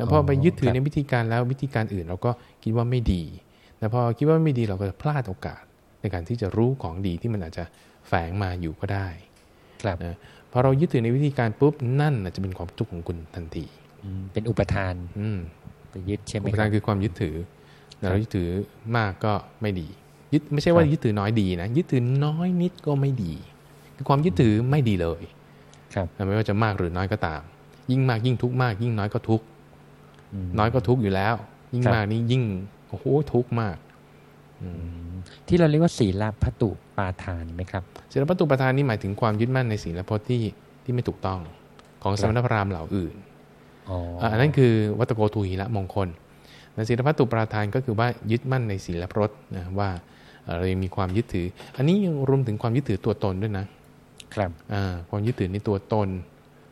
Speaker 1: แล้วพอไปยึดถือในวิธีการแล้ววิธีการอื่น เราก็คิดว่าไม่ดีแต่พอคิดว่าไม่ดีเราก็จะพลาดโอกาสในการที่จะรู้ของดีที่มันอาจจะแฝงมาอยู่ก็ได้
Speaker 2: ครับ
Speaker 1: นะพอเรายึดถือในวิธีการปุ๊บนั่นอาจจะเป็นความทุกข์ของคุณทันที
Speaker 2: เป็นอุปทาน
Speaker 1: อื
Speaker 2: ไปยึดใช่ไหม
Speaker 1: อุปทานคือความยึดถือเรายึดถือมากก็ไม่ดี ยึดไม่ใช่ว่ายึดถือน้อยดีนะยึดถือน้อยนิดก็ไม่ดี คือความยึดถือไม่ดีเลย
Speaker 2: ครับ
Speaker 1: ไม่ว่าจะมากหรือน้อยก็ตาม ยิ่งมากยิ่งทุกมาก ยิ่งน้อยก็ทุก น้อยก็ทุกอยู่แล้ว ยิ่งมากนี่ยิ่งโอ้โหทุกมาก
Speaker 2: ที่เราเรียกว่าศีลพัตุปาทานไหมครับ
Speaker 1: ศีลพัตุปาทานนี่หมายถึงความยึดมั่นในศีลพจน์ที่ที่ไม่ถูกต้องของสมณพราหมณ์เหล่าอื่นอันนั้นคือวัตโกทูหิละมงคลศีลพัตุปราทานก็คือว่ายึดมั่นในศีลพจน์นะว่าเรายังมีความยึดถือ อันนี้ยังรวมถึงความยึดถือตัวตนด้วยนะ
Speaker 2: ครับ
Speaker 1: อ่าความยึดถือในตัวตน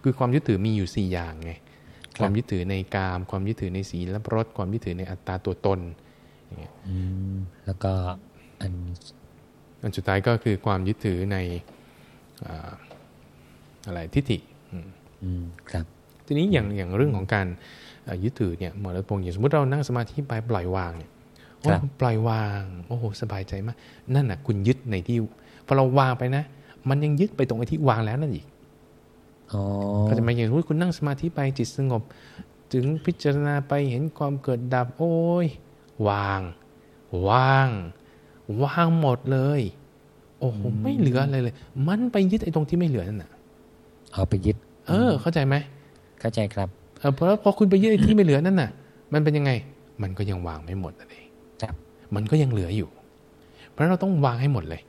Speaker 1: คือความยึดถือมีอยู่สี่อย่างไง ความยึดถือในกาม ความยึดถือในศีลและรสความยึดถือในอัตตาตัวตนอย่างเงี้ย
Speaker 2: แล้วก็อัน
Speaker 1: อันสุดท้ายก็คือความยึดถือในอะไรทิฏฐิ
Speaker 2: ครับ
Speaker 1: ทีนี้อย่างอย่างเรื่องของการยึดถือเนี่ยหมอรัตพงศ์อย่างสมมติเรานั่งสมาธิไปปล่อยวางเนี่ยปล่อยวางโอ้โหสบายใจมาก นั่นน่ะ คุณยึดในที่พอเราวางไปนะ มันยังยึดไปตรงไอ้ที่วางแล้วนั่นอีก ก็จะมาอย่างรู้คุณนั่งสมาธิไปจิตสงบ ถึงพิจารณาไปเห็นความเกิดดับ โอ้ย วางวางวางหมดเลย โอ้โหไม่เหลืออะไรเลย มันไปยึดไอ้ตรงที่ไม่เหลือนั่นน่ะ
Speaker 2: เอาไปยึด
Speaker 1: เออ เข้าใจไหม
Speaker 2: เข้าใจครับ
Speaker 1: เออเพราะพอคุณไปยึดไอ้ที่ไม่เหลือนั่นน่ะ มันเป็นยังไง มันก็ยังวางไม่หมดเลย
Speaker 2: ครับ
Speaker 1: มันก็ยังเหลืออยู่ เพราะเราต้องวางให้หมดเลย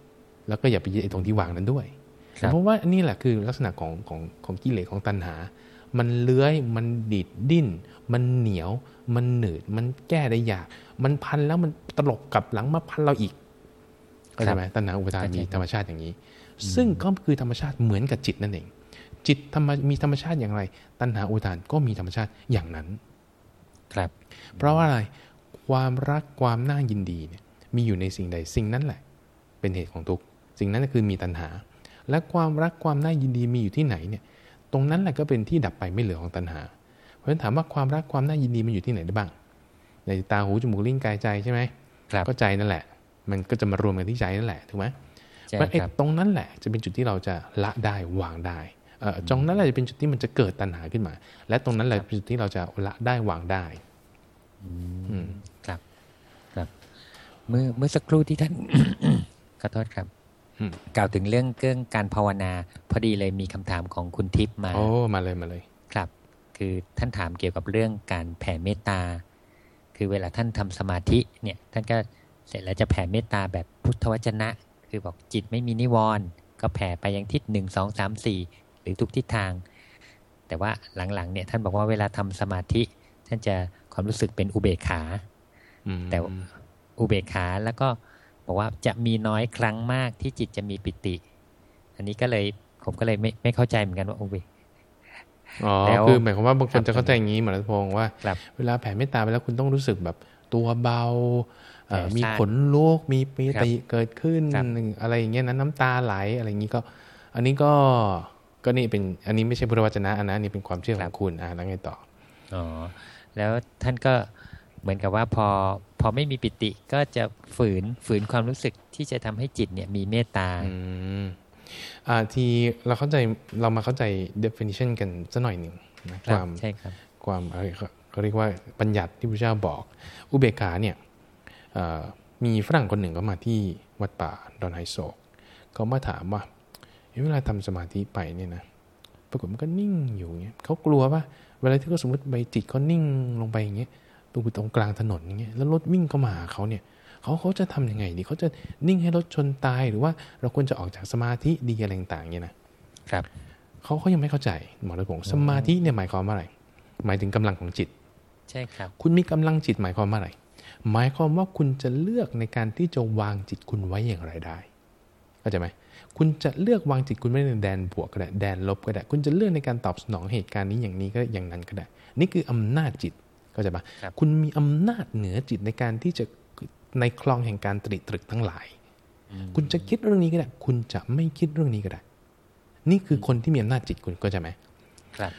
Speaker 1: แล้วก็อย่าไปยึดไอ้ตรงที่วางนั้นด้วย เพราะว่านี่แหละคือลักษณะของของของกิเลสของตัณหา มันเลื้อยมันดิดดิ้น มันเหนียว มันหนืด มันแก้ได้ยาก มันพันแล้วมันตลบกลับหลังมาพันเราอีกเข้าใจไหมตัณหาอุปทานมีธรรมชาติอย่างนี้ ซึ่งก็คือธรรมชาติเหมือนกับจิตนั่นเอง จิตธรรมมีธรรมชาติอย่างไร ตัณหาอุปทานก็มีธรรมชาติอย่างนั้น
Speaker 2: ครับ
Speaker 1: เพราะว่าอะไรความรักความน่ายินดีเนี่ยมีอยู่ในสิ่งใดสิ่งนั้นแหละ เป็นเหตุของทุกสิ่งนั้นก็คือมีตัณหา และความรักความน่ายินดีมีอยู่ที่ไหนเนี่ย ตรงนั้นแหละก็เป็นที่ดับไปไม่เหลือของตัณหา เพราะฉะนั้นถามว่าความรักความน่ายินดีมันอยู่ที่ไหนได้บ้าง ในตาหูจมูกลิ้นกายใจใช่ไหม
Speaker 2: ครับ
Speaker 1: ก็ใจนั่นแหละ มันก็จะมารวมกันที่ใจนั่นแหละถูกไหมเพราะไอ้ตรงนั้นแหละจะเป็นจุดที่เราจะละได้วางได้เออตรงนั้นแหละจะเป็นจุดที่มันจะเกิดตัณหาขึ้นมา และตรงนั้นแหละเป็นจุดที่เราจะละได้วางได้
Speaker 2: อืมครับ ครับ เมื่อเมื่อสักครู่ที่ท่านขอโทษครับ กล่าวถึงเรื่องเรื่องการภาวนา พอดีเลยมีคำถามของคุณทิพย์มา
Speaker 1: โอ้ มาเลยมาเลย
Speaker 2: ครับ คือท่านถามเกี่ยวกับเรื่องการแผ่เมตตา คือเวลาท่านทำสมาธิเนี่ย ท่านก็เสร็จแล้วจะแผ่เมตตาแบบพุทธวจนะ คือบอกจิตไม่มีนิวรณ์ก็แผ่ไปยังทิศหนึ่งสองสามสี่หรือทุกทิศทาง แต่ว่าหลังๆเนี่ยท่านบอกว่าเวลาทำสมาธิ ท่านจะความรู้สึกเป็นอุเบกขาแต่อุเบกขาแล้วก็ บอกว่าจะมีน้อยครั้งมากที่จิตจะมีปิติ อันนี้ก็เลยผมก็เลยไม่ไม่เข้าใจเหมือนกันว่าโอ้ย
Speaker 1: อ๋อคือหมายความว่าบางคนจะเข้าใจอย่างนี้เหมือนพงว่า เวลาแผ่เมตตาไปแล้วคุณต้องรู้สึกแบบตัวเบามีขนลุกมีปีติเกิดขึ้นอะไรอย่างเงี้ยนะน้ำตาไหลอะไรอย่างนี้ก็ อันนี้ก็ก็นี่เป็นอันนี้ไม่ใช่พุทธวจนะอันนั้นนี่เป็นความเชื่อของคุณอ่าแล้วไงต่อ
Speaker 2: อ๋อแล้วท่านก็ เหมือนกับว่าพอพอไม่มีปิติก็จะฝืนฝืนความรู้สึกที่จะทำให้จิตเนี่ยมีเมตตา
Speaker 1: อ่าทีเราเข้าใจเรามาเข้าใจ definition กันสักหน่อยหนึ่งนะ
Speaker 2: ความใช่ครับ
Speaker 1: ความอะไรเขาเรียกว่าบัญญัติที่พระเจ้าบอก อุเบกขาเนี่ยมีฝรั่งคนหนึ่งก็มาที่วัดป่าดอนไฮโซกเขามาถามว่าเวลาทำสมาธิไปเนี่ยนะปรากฏมันก็นิ่งอยู่เงี้ยเขากลัวว่าเวลาที่เขาสมมติไปจิตเขานิ่งลงไปอย่างเงี้ย ตรงตรงกลางถนนอย่างเงี้ยแล้วรถวิ่งเข้ามาหาเขาเนี่ยเขาเขาจะทํำยังไงดีเขาจะนิ่งให้รถชนตายหรือว่าเราควรจะออกจากสมาธิดีอะไรต่างๆเนี่ย
Speaker 2: นะครับ
Speaker 1: เขาเขายังไม่เข้าใจหมอระพงสมาธิเนี่ยหมายความว่าอะไร หมายถึงกำลังของจิต
Speaker 2: ใช่ครับ
Speaker 1: คุณมีกำลังจิตหมายความว่าอะไร หมายความว่าคุณจะเลือกในการที่จะวางจิตคุณไว้อย่างไรได้เข้าใจไหมคุณจะเลือกวางจิตคุณไว้ในแดนบวกก็ได้แดนลบก็ได้ คุณจะเลือกในการตอบสนองเหตุการณ์นี้อย่างนี้ก็อย่างนั้นก็ได้ นี่คืออำนาจจิต เข้าใจปะคุณมีอำนาจเหนือจิตในการที่จะในคลองแห่งการตริตรึกทั้งหลาย คุณจะคิดเรื่องนี้ก็ได้ คุณจะไม่คิดเรื่องนี้ก็ได้ นี่คือคนที่มีอำนาจจิตคุณก็จะไหม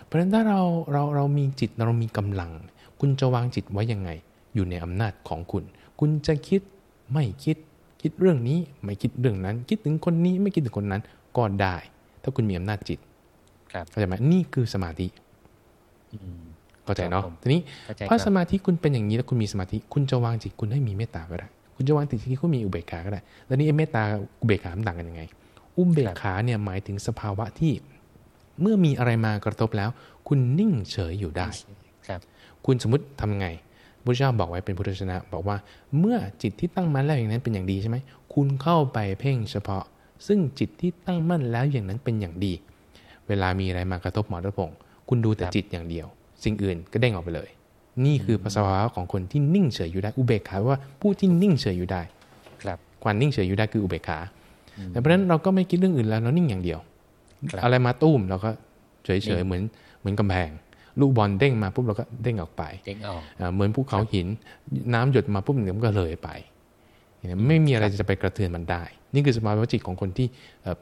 Speaker 1: เพราะฉะนั้นถ้าเราเราเรามีจิตเรามีกำลัง คุณจะวางจิตไว้ยังไง อยู่ในอำนาจของคุณ คุณจะคิดไม่คิดคิดเรื่องนี้ไม่คิดเรื่องนั้น คิดถึงคนนี้ไม่คิดถึงคนนั้นก็ได้ ถ้าคุณมีอำนาจจิตเข้าใจไหมนี่คือสมาธิ เข้าใจเนาะทีนี้พระสมาธิคุณเป็นอย่างนี้แล้วคุณมีสมาธิ คุณจะวางจิตคุณให้มีเมตตาก็ได้ คุณจะวางจิตที่คุณมีอุเบกขาก็ได้ แล้วนี่เมตตาอุเบกขาต่างกันยังไง อุเบกขาเนี่ยหมายถึงสภาวะที่ เมื่อมีอะไรมากระทบแล้ว คุณนิ่งเฉยอยู่ได้
Speaker 2: ครับ
Speaker 1: คุณสมมติทำไงพระเจ้าบอกไว้เป็นพุทธชนะ บอกว่าเมื่อจิตที่ตั้งมั่นแล้วอย่างนั้นเป็นอย่างดีใช่ไหมคุณเข้าไปเพ่งเฉพาะ ซึ่งจิตที่ตั้งมั่นแล้วอย่างนั้นเป็นอย่างดี เวลามีอะไรมากระทบหมอระพงคุณดูแต่จิตอย่างเดียว สิ่งอื่นก็เด้งออกไปเลย นี่คือภาษาวะของคนที่นิ่งเฉยอยู่ได้อุเบกขาว่าผู้ที่นิ่งเฉยอยู่ได้
Speaker 2: ครับ
Speaker 1: ความนิ่งเฉยอยู่ได้คืออุเบกขาแต่เพราะฉะนั้นเราก็ไม่คิดเรื่องอื่นแล้วเรานิ่งอย่างเดียว อะไรมาตุ้มเราก็เฉยๆเหมือนเหมือนกำแพงลูกบอลเด้งมาปุ๊บเราก็เด้งออกไป
Speaker 2: เด้งออก
Speaker 1: เหมือนภูเขาหินน้ำหยดมาปุ๊บเดี๋ยวมันก็เลยไป ไม่มีอะไรจะไปกระเทือนมันได้ นี่คือสภาวะจิตของคนที่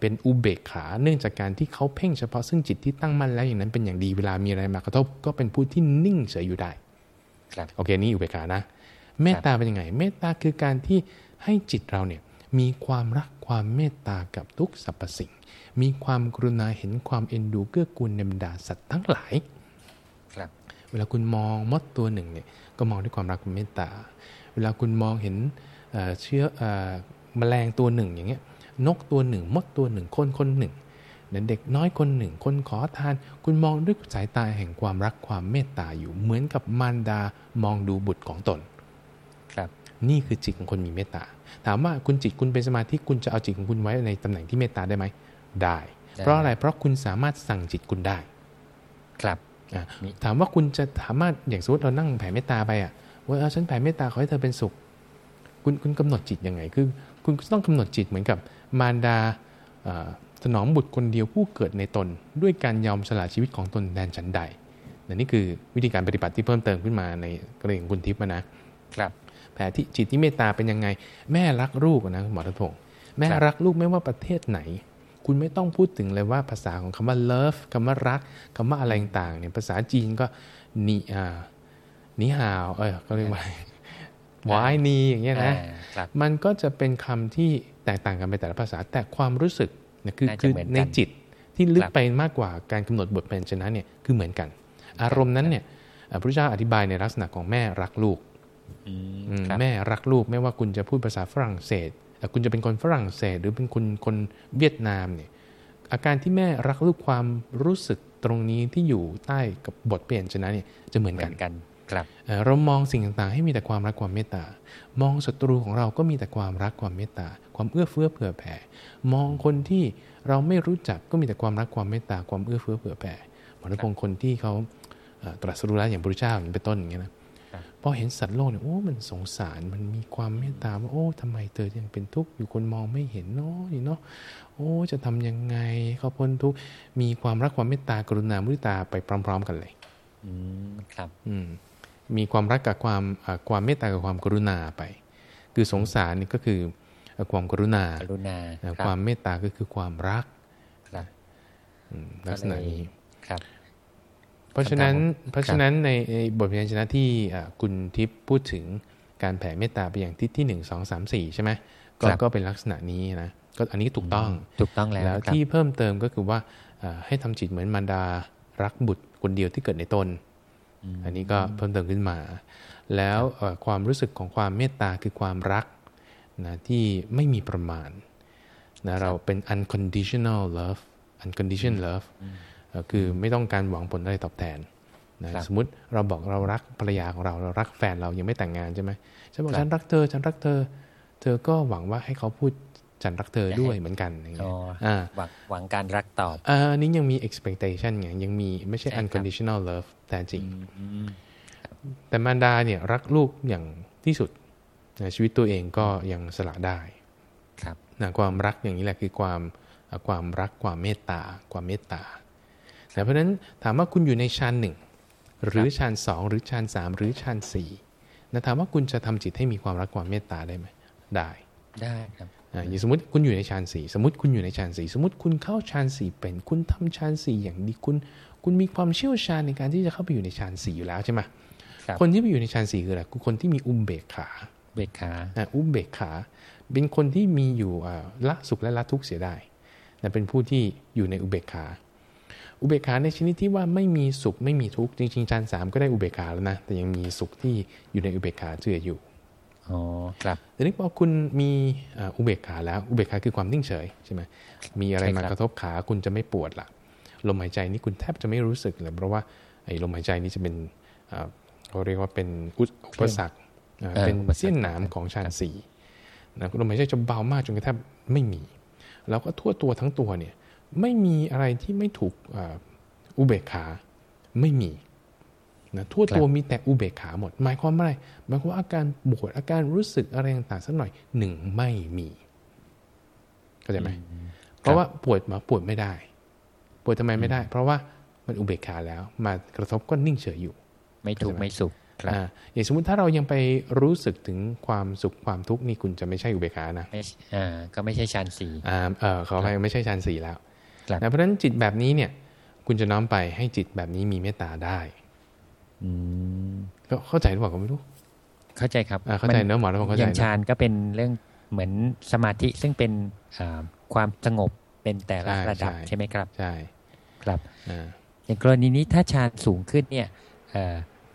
Speaker 1: เป็นอุเบกขา เนื่องจากการที่เขาเพ่งเฉพาะซึ่งจิตที่ตั้งมั่นแล้วอย่างนั้นเป็นอย่างดีเวลามีอะไรมากระทบก็เป็นผู้ที่นิ่งเฉยอยู่ได้โอเคนี่อุเบกขานะเมตตาเป็นยังไงเมตตาคือการที่ให้จิตเราเนี่ยมีความรักความเมตตากับทุกสรรพสิ่ง มีความกรุณาเห็นความเอ็นดูเกื้อกูลในบรรดาสัตว์ทั้งหลาย
Speaker 2: ครับ
Speaker 1: เวลาคุณมองมดตัวหนึ่งเนี่ยก็มองด้วยความรักความเมตตา เวลาคุณมองเห็น เชื้อแมลงตัวหนึ่งอย่างเงี้ยนกตัวหนึ่งมดตัวหนึ่งคนคนหนึ่งเด็กน้อยคนหนึ่ง คนขอทาน คุณมองด้วยสายตาแห่งความรักความเมตตาอยู่เหมือนกับมารดามองดูบุตรของตน
Speaker 2: ครับ
Speaker 1: นี่คือจิตของคนมีเมตตาถามว่าคุณจิตคุณเป็นสมาธิคุณจะเอาจิตของคุณไว้ในตำแหน่งที่เมตตาได้ไหมได้ เพราะอะไรเพราะคุณสามารถสั่งจิตคุณได้
Speaker 2: ครับ
Speaker 1: ถามว่าคุณจะสามารถอย่างสมมติเรานั่งแผ่เมตตาไปอะว่าฉันแผ่เมตตาขอให้เธอเป็นสุข คุณคุณกำหนดจิตยังไงคือคุณต้องกำหนดจิตเหมือนกับมารดาถนอมบุตรคนเดียวผู้เกิดในตน ด้วยการยอมสละชีวิตของตนแทนฉันใดนี่คือวิธีการปฏิบัติที่เพิ่มเติมขึ้นมาในกรณีของคุณทิพย์นะ
Speaker 2: ครับ
Speaker 1: แผลที่จิตที่เมตตาเป็นยังไง แม่รักลูกนะหมอทัพงศ์แม่รักลูกไม่ว่าประเทศไหน คุณไม่ต้องพูดถึงเลยว่าภาษาของคำว่า love คำว่ารักคำว่าอะไรต่างเนี่ยภาษาจีนก็นี่อ่านี่หาวเออก็เรียกว่า วายนีอย่างเงี้ยนะมันก็จะเป็นคำที่แตกต่างกันไปแต่ละภาษา แต่ความรู้สึกเนี่ยคือคือในจิตที่ลึกไปมากกว่าการกำหนดบทเพลงชนะเนี่ยคือเหมือนกัน อารมณ์นั้นเนี่ยพระเจ้าอธิบายในลักษณะของแม่รักลูกแม่รักลูกไม่ว่าคุณจะพูดภาษาฝรั่งเศสคุณจะเป็นคนฝรั่งเศส หรือเป็นคนคนเวียดนามเนี่ยอาการที่แม่รักลูกความรู้สึกตรงนี้ที่อยู่ใต้กับบทเปลี่ยนชนะเนี่ยจะเหมือนกัน
Speaker 2: ครับ
Speaker 1: เรามองสิ่งต่างๆ ให้มีแต่ความรักความเมตตามองศัตรูของเราก็มีแต่ความรักความเมตตา ความเอื้อเฟื้อเผื่อแผ่ มองคนที่เราไม่รู้จักก็มีแต่ความรักความเมตตาความเอื้อเฟื้อเผื่อแผ่หมายถึงคนที่เขาตรัสรู้แล้วอย่างพระเจ้าอย่างเป็นต้นอย่างเงี้ยนะพอเห็นสัตว์โลกเนี่ยโอ้มันสงสารมันมีความเมตตาว่าโอ้ทำไมเธอยังเป็นทุกข์อยู่คนมองไม่เห็นเนาะนี่เนาะโอ้จะทํำยังไงเขาพ้นทุกข์มีความรักความเมตตากรุณามุทิตาไปพร้อม ๆ กันเลย
Speaker 2: อืมครับ
Speaker 1: อืม มีความรักกับความความเมตตากับความกรุณาไป คือสงสารนี่ก็คือความกรุณา
Speaker 2: กรุณา
Speaker 1: ความเมตตาก็คือความรักลักษณะนี้
Speaker 2: ครับ
Speaker 1: เพราะฉะนั้นเพราะฉะนั้นในบทพยัญชนะที่คุณทิพย์พูดถึงการแผ่เมตตาไปอย่างที่ที่หนึ่งสองสามสี่ใช่ไหมก็ก็เป็นลักษณะนี้นะก็อันนี้ถูกต้อง
Speaker 2: ถูกต้องแล้ว
Speaker 1: แล้วที่เพิ่มเติมก็คือว่าให้ทำจิตเหมือนมารดารักบุตรคนเดียวที่เกิดในตน อันนี้ก็เพิ่มเติมขึ้นมา แล้วความรู้สึกของความเมตตาคือความรักนะที่ไม่มีประมาณนะเราเป็น unconditional love unconditional love คือไม่ต้องการหวังผลอะไรตอบแทนนะสมมติเราบอกเรารักภรรยาของเราเรารักแฟนเรายังไม่แต่งงานใช่ไหมฉันบอกฉันรักเธอฉันรักเธอ เธอก็หวังว่าให้เขาพูด ฉันรักเธอด้วยเหมือนกันอย่างเงี้ย
Speaker 2: หวังหวังการรักตอบ
Speaker 1: อันนี้ยังมี expectation ไงยังมีไม่ใช่ unconditional love แต่จริง แต่มารดาเนี่ยรักลูกอย่างที่สุดชีวิตตัวเองก็ยังสละได้
Speaker 2: ครับ
Speaker 1: นะความรักอย่างนี้แหละคือความความรักความเมตตา ความเมตตาแต่เพราะฉะนั้นถามว่าคุณอยู่ในชั้นหนึ่งหรือชั้นสองหรือชั้นสามหรือชั้นสี่นะถามว่าคุณจะทำจิตให้มีความรักความเมตตาได้ไหมได้
Speaker 2: ได้ครับ
Speaker 1: อย่างสมมติคุณอยู่ในฌานสี่สมมติคุณอยู่ในฌานสี่สมมติคุณเข้าฌานสี่เป็น คุณทำฌานสี่อย่างดีคุณ คุณมีความเชี่ยวชาญในการที่จะเข้าไปอยู่ในฌานสี่อยู่แล้วใช่ไหมคนที่ไปอยู่ในฌานสี่คืออะไรคือคนที่มีอุมเบกขา
Speaker 2: เบกขา
Speaker 1: อุมเบกขาเป็นคนที่มีอยู่ละสุขและละทุกข์เสียได้นะเป็นผู้ที่อยู่ในอุเบกขา อุเบกขาในชนิดที่ว่าไม่มีสุขไม่มีทุกข์จริงๆฌานสามก็ได้อุเบกขาแล้วนะแต่ยังมีสุขที่อยู่ในอุเบกขาเจืออยู่
Speaker 2: อ๋อครับ
Speaker 1: แต่นี้พอคุณมีอุเบกขาแล้วอุเบกขาคือความนิ่งเฉยใช่ไหมมีอะไรมากระทบขาคุณจะไม่ปวดละลมหายใจนี้คุณแทบจะไม่รู้สึกเลยเพราะว่าไอ้ลมหายใจนี้จะเป็นเขาเรียกว่าเป็นอุปสรรคเป็นเส้นหนามของฌานสี่นะลมหายใจจะเบามากจนกระทั่งไม่มี แล้วก็ทั่วตัวทั้งตัวเนี่ยไม่มีอะไรที่ไม่ถูกอุเบกขาไม่มี นะทั่วตัวมีแต่อุเบกขาหมด หมายความว่าอะไรหมายความว่าอาการปวดอาการรู้สึกอะไรต่างๆสักหน่อยหนึ่งไม่มีเข้าใจไหมเพราะว่าปวดมาปวดไม่ได้ป่วยทำไมไม่ได้ เพราะว่ามันอุเบกขาแล้วมากระทบก็นิ่งเฉยอยู่
Speaker 2: ไม่ถูกไม่สุขครับ
Speaker 1: อย่างสมมติถ้าเรายังไปรู้สึกถึงความสุขความทุกข์นี่คุณจะไม่ใช่อุเบกขานะ
Speaker 2: อ่าก็ไม่ใช่ฌานสี่
Speaker 1: อ่าเออเขาไปไม่ใช่ฌานสี่แล้วเพราะฉะนั้นจิตแบบนี้เนี่ย คุณจะน้อมไปให้จิตแบบนี้มีเมตตาได้
Speaker 2: อืม
Speaker 1: ก็เข้าใจหรือเปล่าก็ไม่รู้
Speaker 2: เข้าใจครับ
Speaker 1: เข้าใจเนื้อหมอแล้วผมเข้าใจ
Speaker 2: อย่างฌานก็เป็นเรื่องเหมือนสมาธิซึ่งเป็นความสงบเป็นแต่ละระดับใช่ไหมครับ
Speaker 1: ใช่
Speaker 2: ครับอย่างกรณีนี้ถ้าฌานสูงขึ้นเนี่ย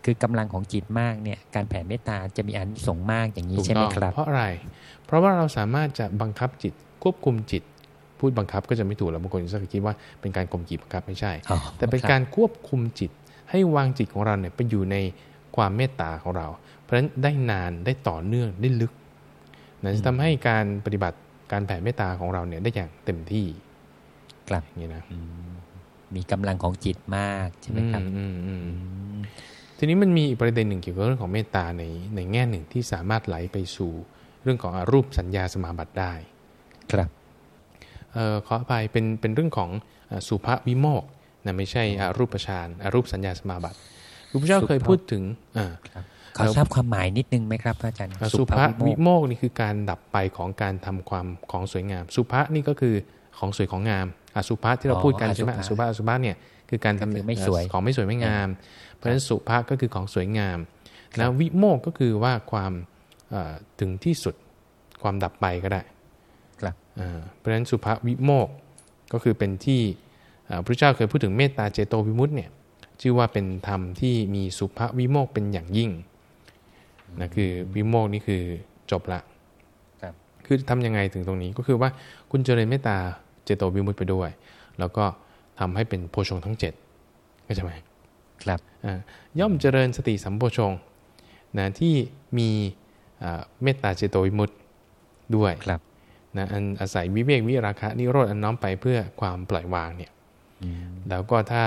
Speaker 2: คือกำลังของจิตมากเนี่ยการแผ่เมตตาจะมีอันสงมากอย่างนี้ใช่ไหมครับ
Speaker 1: เพราะอะไร เพราะว่าเราสามารถจะบังคับจิตควบคุมจิต พูดบังคับก็จะไม่ถูกแล้วบางคนจะคิดว่าเป็นการข่มกีบบังคับไม่ใช่ แต่เป็นการควบคุมจิต ให้วางจิตของเราเนี่ยไปอยู่ในความเมตตาของเรา เพราะฉะนั้นได้นานได้ต่อเนื่องได้ลึกนะจะทำให้การปฏิบัติการแผ่เมตตาของเราเนี่ยได้อย่างเต็มที่
Speaker 2: กลับ
Speaker 1: อย่างนี้นะ
Speaker 2: มีกำลังของจิตมากใช่ไหมครับ
Speaker 1: ทีนี้มันมีอีกประเด็นหนึ่งเกี่ยวกับเรื่องของเมตตาในในแง่หนึ่งที่สามารถไหลไปสู่ เรื่องของอรูปสัญญาสมาบัติได้
Speaker 2: ครับ
Speaker 1: เอ่อขออภัยเป็นเป็นเรื่องของสุภวิโมก นะไม่ใช่อรูปฌานอรูปสัญญาสมาบัติพระพุทธเจ้าเคยพูดถึงอ่า
Speaker 2: ขอทราบความหมายนิดนึงไหมครับอาจารย์
Speaker 1: สุภวิโมกนี่คือการดับไปของการทำความของสวยงาม สุภะนี่ก็คือของสวยของงามอสุภะที่เราพูดกันใช่ไหมอสุภะอสุภะเนี่ยคือการทำไม่สวยของไม่สวยไม่งาม เพราะฉะนั้นสุภะก็คือของสวยงามนะวิโมกก็คือว่าความถึงที่สุดความดับไปก็ได้
Speaker 2: ครับ
Speaker 1: เพราะฉะนั้นสุภวิโมกก็คือเป็นที่ พระเจ้าเคยพูดถึงเมตตาเจโตวิมุตต์เนี่ยชื่อว่าเป็นธรรมที่มีสุภวิโมกเป็นอย่างยิ่งนะคือวิโมกนี่คือจบละคือทํำยังไงถึงตรงนี้ก็คือว่าคุณเจริญเมตตาเจโตวิมุตต์ไปด้วย แล้วก็ทำให้เป็นโพชงทั้งเจ็ดก็ใช่ไหม
Speaker 2: ครับ
Speaker 1: ย่อมเจริญสติสัมโพชงนะที่มีเมตตาเจโตวิมุตต์ด้วย
Speaker 2: ครับ
Speaker 1: นะอันอาศัยวิเวกวิราคะนิโรธอันน้อมไปเพื่อความปล่อยวางเนี่ย แล้วก็ถ้า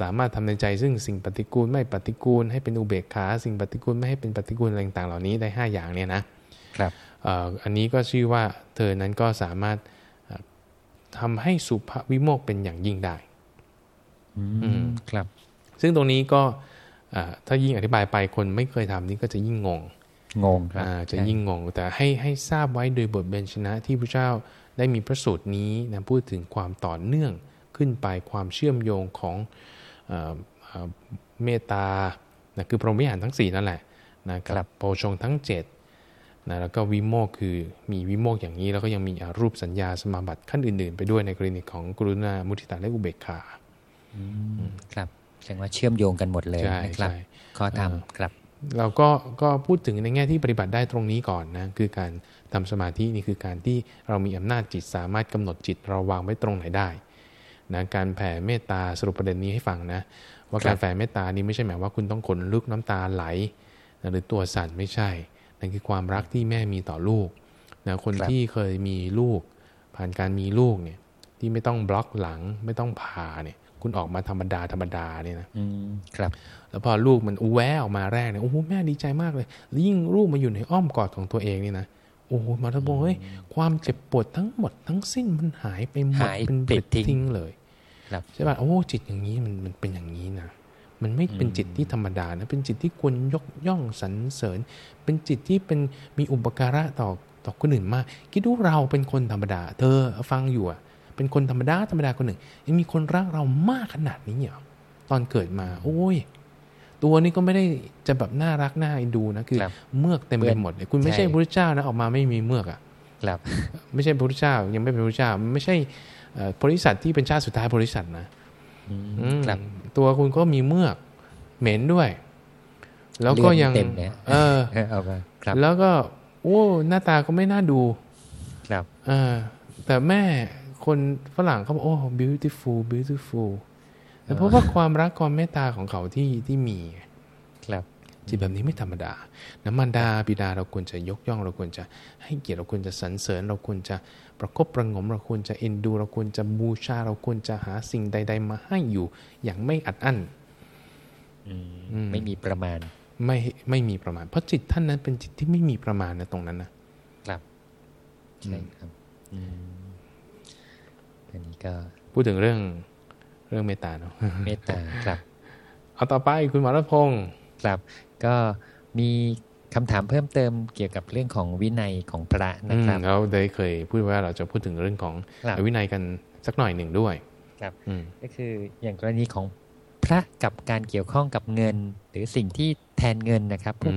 Speaker 1: สามารถทำในใจซึ่งสิ่งปฏิกูลไม่ปฏิกูลให้เป็นอุเบกขา สิ่งปฏิกูลไม่ให้เป็นปฏิกูลอะไรต่างๆเหล่านี้ได้ 5 อย่างเนี่ยนะครับอันนี้ก็ชื่อว่าเธอนั้นก็สามารถทำให้สุภวิโมกเป็นอย่างยิ่งได้
Speaker 2: ครับ
Speaker 1: ซึ่งตรงนี้ก็ถ้ายิ่งอธิบายไปคนไม่เคยทำนี่ก็จะยิ่งงง
Speaker 2: งงครับ
Speaker 1: จะยิ่งงง แต่ให้ให้ทราบไว้โดยบทเบญชนะที่พระเจ้าได้มีพระสูตรนี้นะพูดถึงความต่อเนื่อง ขึ้นไปความเชื่อมโยงของเมตตานะคือพรหมวิหารทั้ง 4 นั่นแหละนะครับโพชงทั้ง7นะแล้วก็วิโมกคือมีวิโมกอย่างนี้ แล้วก็ยังมีรูปสัญญาสมาบัติขั้นอื่น ๆ ไปด้วยในกรณีของกรุณามุทิตาและอุเบกขา
Speaker 2: ครับแสดงว่าเชื่อมโยงกันหมดเลยนะครับข้อธรรมครับ
Speaker 1: เราก็ก็พูดถึงในแง่ที่ปฏิบัติได้ตรงนี้ก่อนนะคือการทำสมาธินี่คือการที่เรามีอำนาจจิตสามารถกำหนดจิตเราวางไว้ตรงไหนได้ นะการแผ่เมตตาสรุปประเด็นนี้ให้ฟังนะว่าการแผ่เมตตานี้ไม่ใช่หมายว่าคุณต้องขนลุกน้ำตาไหลนะหรือตัวสั่นไม่ใช่ นั่นคือความรักที่แม่มีต่อลูกนะคนที่เคยมีลูก ผ่านการมีลูกเนี่ย ที่ไม่ต้องบล็อกหลังไม่ต้องผ่าเนี่ย คุณออกมาธรรมดาธรรมดาเนี่ยนะ
Speaker 2: ครับ
Speaker 1: แล้วพอลูกมันอู้แวออกมาแรกเนี่ยโอ้โหแม่ดีใจมากเลยแล้วยิ่งลูกมาอยู่ในอ้อมกอดของตัวเองนี่นะ โอ้โหมาทบงเฮ้ยความเจ็บปวดทั้งหมดทั้งสิ้นมันหายไปหมดเป็นเปลิดทิ้งเลยใช่ป่ะโอ้จิตอย่างนี้มันมันเป็นอย่างนี้นะมันไม่เป็นจิตที่ธรรมดานะเป็นจิตที่ควรยกย่องสรรเสริญ เป็นจิตที่เป็นมีอุปการะต่อต่อคนอื่นมากคิดดูเราเป็นคนธรรมดา เธอฟังอยู่อะ เป็นคนธรรมดาธรรมดาคนหนึ่งยังมีคนรักเรามากขนาดนี้เหรอตอนเกิดมา โอ้ย ตัวนี้ก็ไม่ได้จะแบบน่ารักน่าดูนะคือเมือกเต็มไปหมดเลยคุณไม่ใช่พระเจ้านะออกมาไม่มีเมือกอะไม่ใช่พระเจ้ายังไม่เป็นพระเจ้าไม่ใช่บริษัทที่เป็นชาติสุดท้ายบริษัทนะตัวคุณก็มีเมือกเหม็นด้วย แล้วก็ยังเออเอาไปแล้วก็โอ้หน้าตาก็ไม่น่าดู
Speaker 2: ครับ
Speaker 1: อแต่แม่คนฝรั่งเขาบอกโอ้ beautiful beautiful แต่เพราะว่าความรักความเมตตาของเขาที่ที่มี
Speaker 2: ครับ
Speaker 1: จิตแบบนี้ไม่ธรรมดาน้ำมันดาบิดาเราควรจะยกย่อง เราควรจะให้เกียรติเราควรจะสรรเสริญ เราควรจะประคบประงม เราควรจะเอ็นดู เราควรจะบูชา เราควรจะหาสิ่งใด ๆ มาให้อยู่อย่างไม่อัดอั้น
Speaker 2: ไม่มีประมาณ
Speaker 1: ไม่ไม่มีประมาณ เพราะจิตท่านนั้นเป็นจิตที่ไม่มีประมาณนะตรงนั้นนะครับ
Speaker 2: ใช่ครับอันนี้ก็
Speaker 1: พูดถึงเรื่อง เรื่องเมตตาเนาะ
Speaker 2: เมตตาครับ
Speaker 1: เอาต่อไปคุณหมอรัตพงศ์
Speaker 2: ครับ ก็มีคำถามเพิ่มเติมเกี่ยวกับเรื่องของวินัยของพระนะครับ
Speaker 1: เราได้เคยพูดว่าเราจะพูดถึงเรื่องของวินัยกันสักหน่อยหนึ่งด้วย
Speaker 2: ครับก็คืออย่างกรณีของพระกับการเกี่ยวข้องกับเงิน หรือสิ่งที่แทนเงินนะครับพวก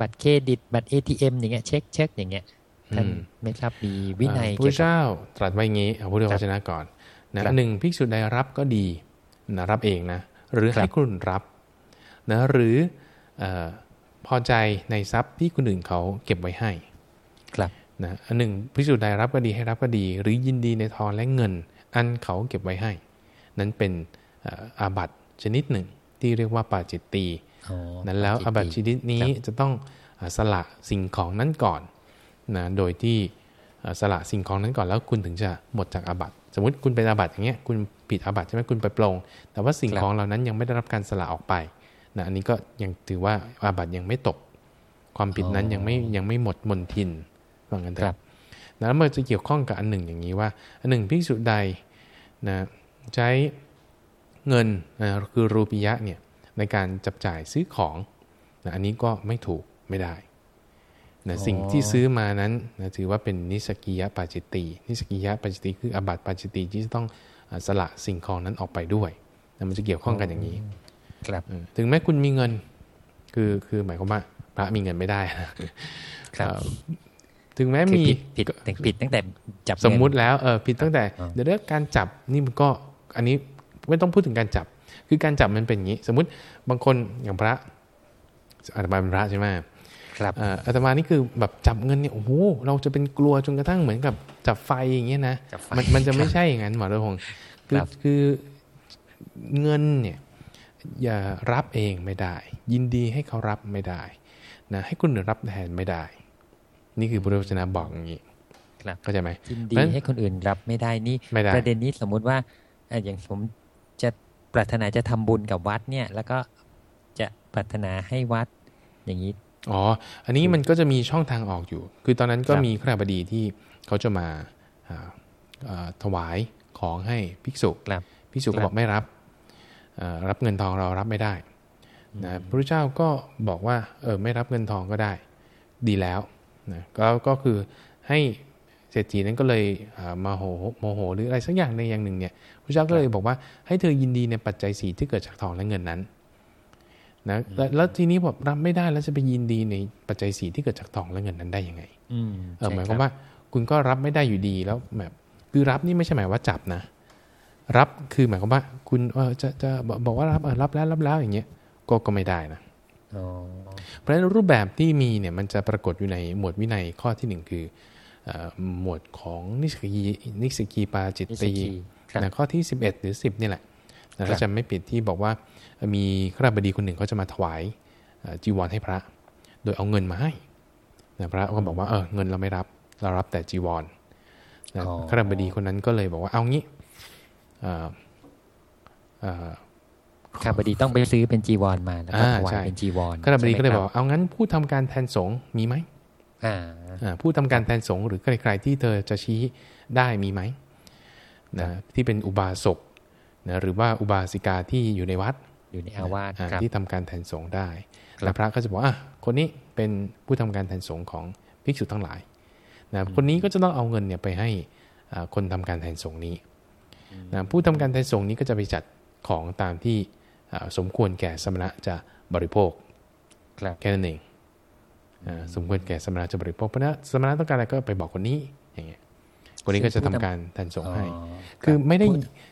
Speaker 2: บัตรเครดิตบัตรเอทีเอ็มอย่างเงี้ยเช็คเช็คอย่างเงี้ยท่านไม่ทราบมีวินัย
Speaker 1: พระเจ้าตรัสไว้อย่างนี้เอาพูดเรื่องชนะก่อน นะหนึ่งภิกษุใดรับก็ดีนะรับเองนะหรือให้คนรับนะหรือพอใจในทรัพย์ที่คนอื่นเขาเก็บไว้ให้
Speaker 2: ครับ
Speaker 1: นะอันหนึ่งพิสูจน์ใดรับก็ดีให้รับก็ดี หรือยินดีในทองและเงิน อันเขาเก็บไว้ให้ นั้นเป็นอาบัตชนิดหนึ่งที่เรียกว่าปาจิตตีนั้นแล้วอาบัตชนิดนี้จะต้องสละสิ่งของนั้นก่อนนะโดยที่สละสิ่งของนั้นก่อนแล้วคุณถึงจะหมดจากอาบัต สมมติคุณเป็นอาบัตอย่างเงี้ยคุณผิดอาบัตใช่ไหมคุณไปปลง แต่ว่าสิ่งของเหล่านั้นยังไม่ได้รับการสละออกไปนะอันนี้ก็ยังถือว่าอาบัติยังไม่ตก ความผิดนั้นยังไม่ยังไม่หมดมนทินว่างั้นครับแล้วมันจะเกี่ยวข้องกับอันหนึ่งอย่างนี้ว่า อันหนึ่งพิสุใดนะใช้เงินนะคือรูปิยะเนี่ยในการจับจ่ายซื้อของนะอันนี้ก็ไม่ถูกไม่ได้ นะสิ่งที่ซื้อมานั้นนะถือว่าเป็นนิสกิยะปาจิตติ นิสกิยะปาจิตติคืออบัติปาจิตติที่จะต้องสละสิ่งของนั้นออกไปด้วยนะมันจะเกี่ยวข้องกันอย่างนี้
Speaker 2: ครับ
Speaker 1: ถึงแม้คุณมีเงิน คือคือหมายความว่าพระมีเงินไม่ได้
Speaker 2: ครับ
Speaker 1: ถึงแม้มี
Speaker 2: ผิดผิดตั้งแต่จับ
Speaker 1: สมมุติแล้วเออผิดตั้งแต่เดี๋ยวเรื่องการจับนี่มันก็อันนี้ไม่ต้องพูดถึงการจับ คือการจับมันเป็นอย่างนี้ สมมุติบางคนอย่างพระอาตมาเป็นพระใช่ไหม
Speaker 2: ครับ
Speaker 1: อาตมานี่คือแบบจับเงินเนี่ยโอ้โหเราจะเป็นกลัวจนกระทั่งเหมือนกับจับไฟอย่างเงี้ยนะมันมันจะไม่ใช่อย่างนั้นหมอฤพงศ์คือคือเงินเนี่ยอย่ารับเองไม่ได้ ยินดีให้เขารับไม่ได้นะให้คนอื่นรับแทนไม่ได้ นี่คือพระวจนะบอกอย่างนี้เข้าใจไหม
Speaker 2: ยินดีให้คนอื่นรับไม่ได้นี่ประเด็นนี้สมมุติว่าอย่างผมจะปรารถนาจะทำบุญกับวัดเนี่ย แล้วก็จะปรารถนาให้วัดอย่างนี้
Speaker 1: อ๋อ อันนี้มันก็จะมีช่องทางออกอยู่ คือตอนนั้นก็มีข้าราบดีที่เขาจะมาถวายของให้ภิกษุภิกษุก็บอกไม่รับรับเงินทองเรารับไม่ได้นะพระพุทธเจ้าก็บอกว่าเออไม่รับเงินทองก็ได้ ดีแล้วนะก็ก็คือให้เศรษฐีนั้นก็เลยมาโหโมโหหรืออะไรสักอย่างในอย่างหนึ่งเนี่ยพระเจ้าก็เลยบอกว่าให้เธอยินดีในปัจจัยสีที่เกิดจากทองและเงินนั้น นะแล้วทีนี้บอกรับไม่ได้แล้วจะไปยินดีในปัจจัยสีที่เกิดจากทองและเงินนั้นได้ยังไงเออหมายความว่าคุณก็รับไม่ได้อยู่ดีแล้วแบบคือรับนี่ไม่ใช่หมายว่าจับนะ รับคือหมายความว่า คุณเออจะจะบอกว่ารับเออรับแล้วรับแล้วอย่างเงี้ยก็ก็ไม่ได้นะเพราะฉะนั้นรูปแบบที่มีเนี่ยมันจะปรากฏอยู่ในหมวดวินัยข้อที่หนึ่งคือหมวดของนิสกีนิสกีปาจิตตีนะข้อที่ 11 หรือ 10นี่แหละถ้าจะไม่ปิดที่บอกว่า มีข้าราบดีคนหนึ่งเขาจะมาถวายจีวรให้พระ โดยเอาเงินมาให้นะพระก็บอกว่าเออเงินเราไม่รับ เรารับแต่จีวรข้าราบดีคนนั้นก็เลยบอกว่าเอางี้
Speaker 2: ข้าบดีต้องไปซื้อเป็นจีวรมาแล้วก็ถวายเป็นจีวร
Speaker 1: ข้าบดีก็เลยบอกเอางั้นผู้ทำการแทนสงมีไหมผู้ทำการแทนสงหรือใครๆที่เธอจะชี้ได้มีไหมนะที่เป็นอุบาสกนะหรือว่าอุบาสิกาที่อยู่ในวัด
Speaker 2: อยู่ในอาวาส
Speaker 1: ที่ทำการแทนสงได้แล้วพระก็จะบอกอะคนนี้เป็นผู้ทำการแทนสงของภิกษุทั้งหลายนะคนนี้ก็จะต้องเอาเงินเนี่ยไปให้คนทำการแทนสงนี้นะผู้ทำการไทยสงนี้ก็จะไปจัดของตามที่สมควรแก่สมณะจะบริโภคแค่นั้นเองสมควรแก่สมณะจะบริโภคเพราะนั้นสมณะต้องการอะไรก็ไปบอกคนนี้อย่างเงี้ย คนนี้ก็จะทำการแทนสงให้ คือไม่ได้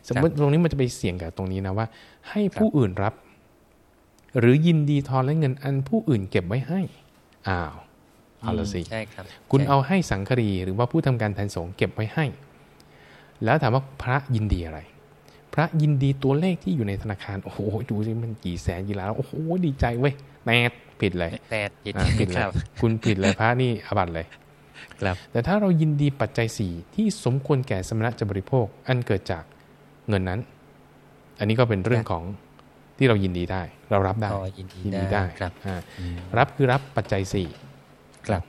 Speaker 1: สมมติตรงนี้มันจะไปเสี่ยงกับตรงนี้นะว่า ให้ผู้อื่นรับ หรือยินดีทอนและเงินอันผู้อื่นเก็บไว้ให้อ้าวเอาละสิ
Speaker 2: ใช่ครับ
Speaker 1: คุณเอาให้สังครีหรือว่าผู้ทำการแทนสงเก็บไว้ให้ แล้วถามว่าพระยินดีอะไร พระยินดีตัวเลขที่อยู่ในธนาคาร โอ้โห ดูสิมันกี่แสนกี่ล้าน โอ้โห ดีใจเว้ยแปดผิดเลย
Speaker 2: แปดผิด
Speaker 1: ผิดเลยคุณผิดเลยพระนี่อบัตเลย
Speaker 2: ครับ
Speaker 1: แต่ถ้าเรายินดีปัจจัยสี่ที่สมควรแก่สมณะจะบริโภค อันเกิดจากเงินนั้น อันนี้ก็เป็นเรื่องของที่เรายินดีได้ เรารับได้
Speaker 2: ยินดีได้
Speaker 1: ครับรับคือรับปัจจัยสี่
Speaker 2: ครับ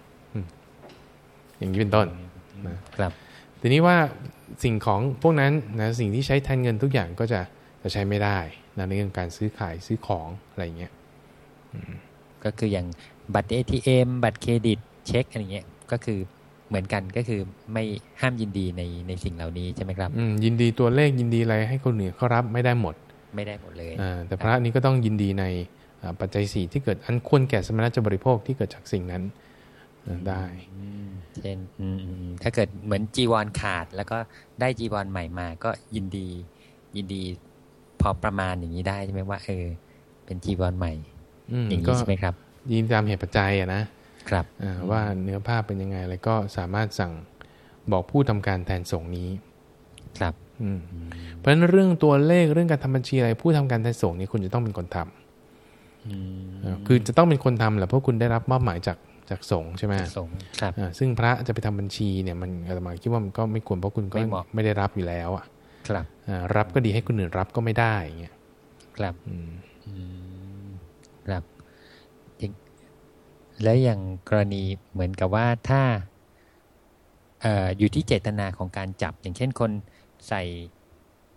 Speaker 1: อย่างนี้เป็นต้น
Speaker 2: ครับ
Speaker 1: ทีนี้ว่าสิ่งของพวกนั้นนะสิ่งที่ใช้แทนเงินทุกอย่างก็จะจะใช้ไม่ได้นะในเรื่องการซื้อขายซื้อของอะไรเงี้ย
Speaker 2: ก็คืออย่างบัตร ATM บัตรเครดิตเช็คอะไรเงี้ย ก็คือเหมือนกันก็คือไม่ห้ามยินดีในในสิ่งเหล่านี้ใช่ไหมครับ
Speaker 1: อืยินดีตัวเลขยินดีอะไรให้คนอื่นเขารับไม่ได้หมด
Speaker 2: ไม่ได้หมดเลย
Speaker 1: อ่าแต่พระนี้ก็ต้องยินดีในปัจจัยสี่ที่เกิดอันควรแก่สมณะจะบริโภคที่เกิดจากสิ่งนั้นได้
Speaker 2: เช่นถ้าเกิดเหมือนจีวรขาด แล้วก็ได้จีวรใหม่มา ก็ยินดียินดีพอประมาณอย่างนี้ได้ใช่ไหมว่าเออเป็นจีวรใหม่อย่างนี้ใช่ไหมครับ
Speaker 1: ยินตามเหตุปัจจัยอะนะ ครับว่าเนื้อผ้าเป็นยังไงอะไรก็สามารถสั่งบอกผู้ทำการแทนส่งนี้
Speaker 2: ครับ
Speaker 1: อืมเพราะฉะนั้นเรื่องตัวเลขเรื่องการทำบัญชีอะไร ผู้ทำการแทนส่งนี้คุณจะต้องเป็นคนทำคือจะต้องเป็นคนทำแหละเพราะคุณได้รับมอบหมายจากจากสงฆ์ใช่ไหม
Speaker 2: สงฆ์ครับ
Speaker 1: ซึ่งพระจะไปทำบัญชีเนี่ยมันอาตมาคิดว่ามันก็ไม่ควรเพราะคุณก็ไม่ได้รับอยู่แล้วอะ
Speaker 2: ครับ
Speaker 1: รับก็ดีให้คนอื่นรับก็ไม่ได้อย่างเงี้ย
Speaker 2: ครับอืมครับ และอย่างกรณีเหมือนกับว่าถ้าออยู่ที่เจตนาของการจับ อย่างเช่นคนใส่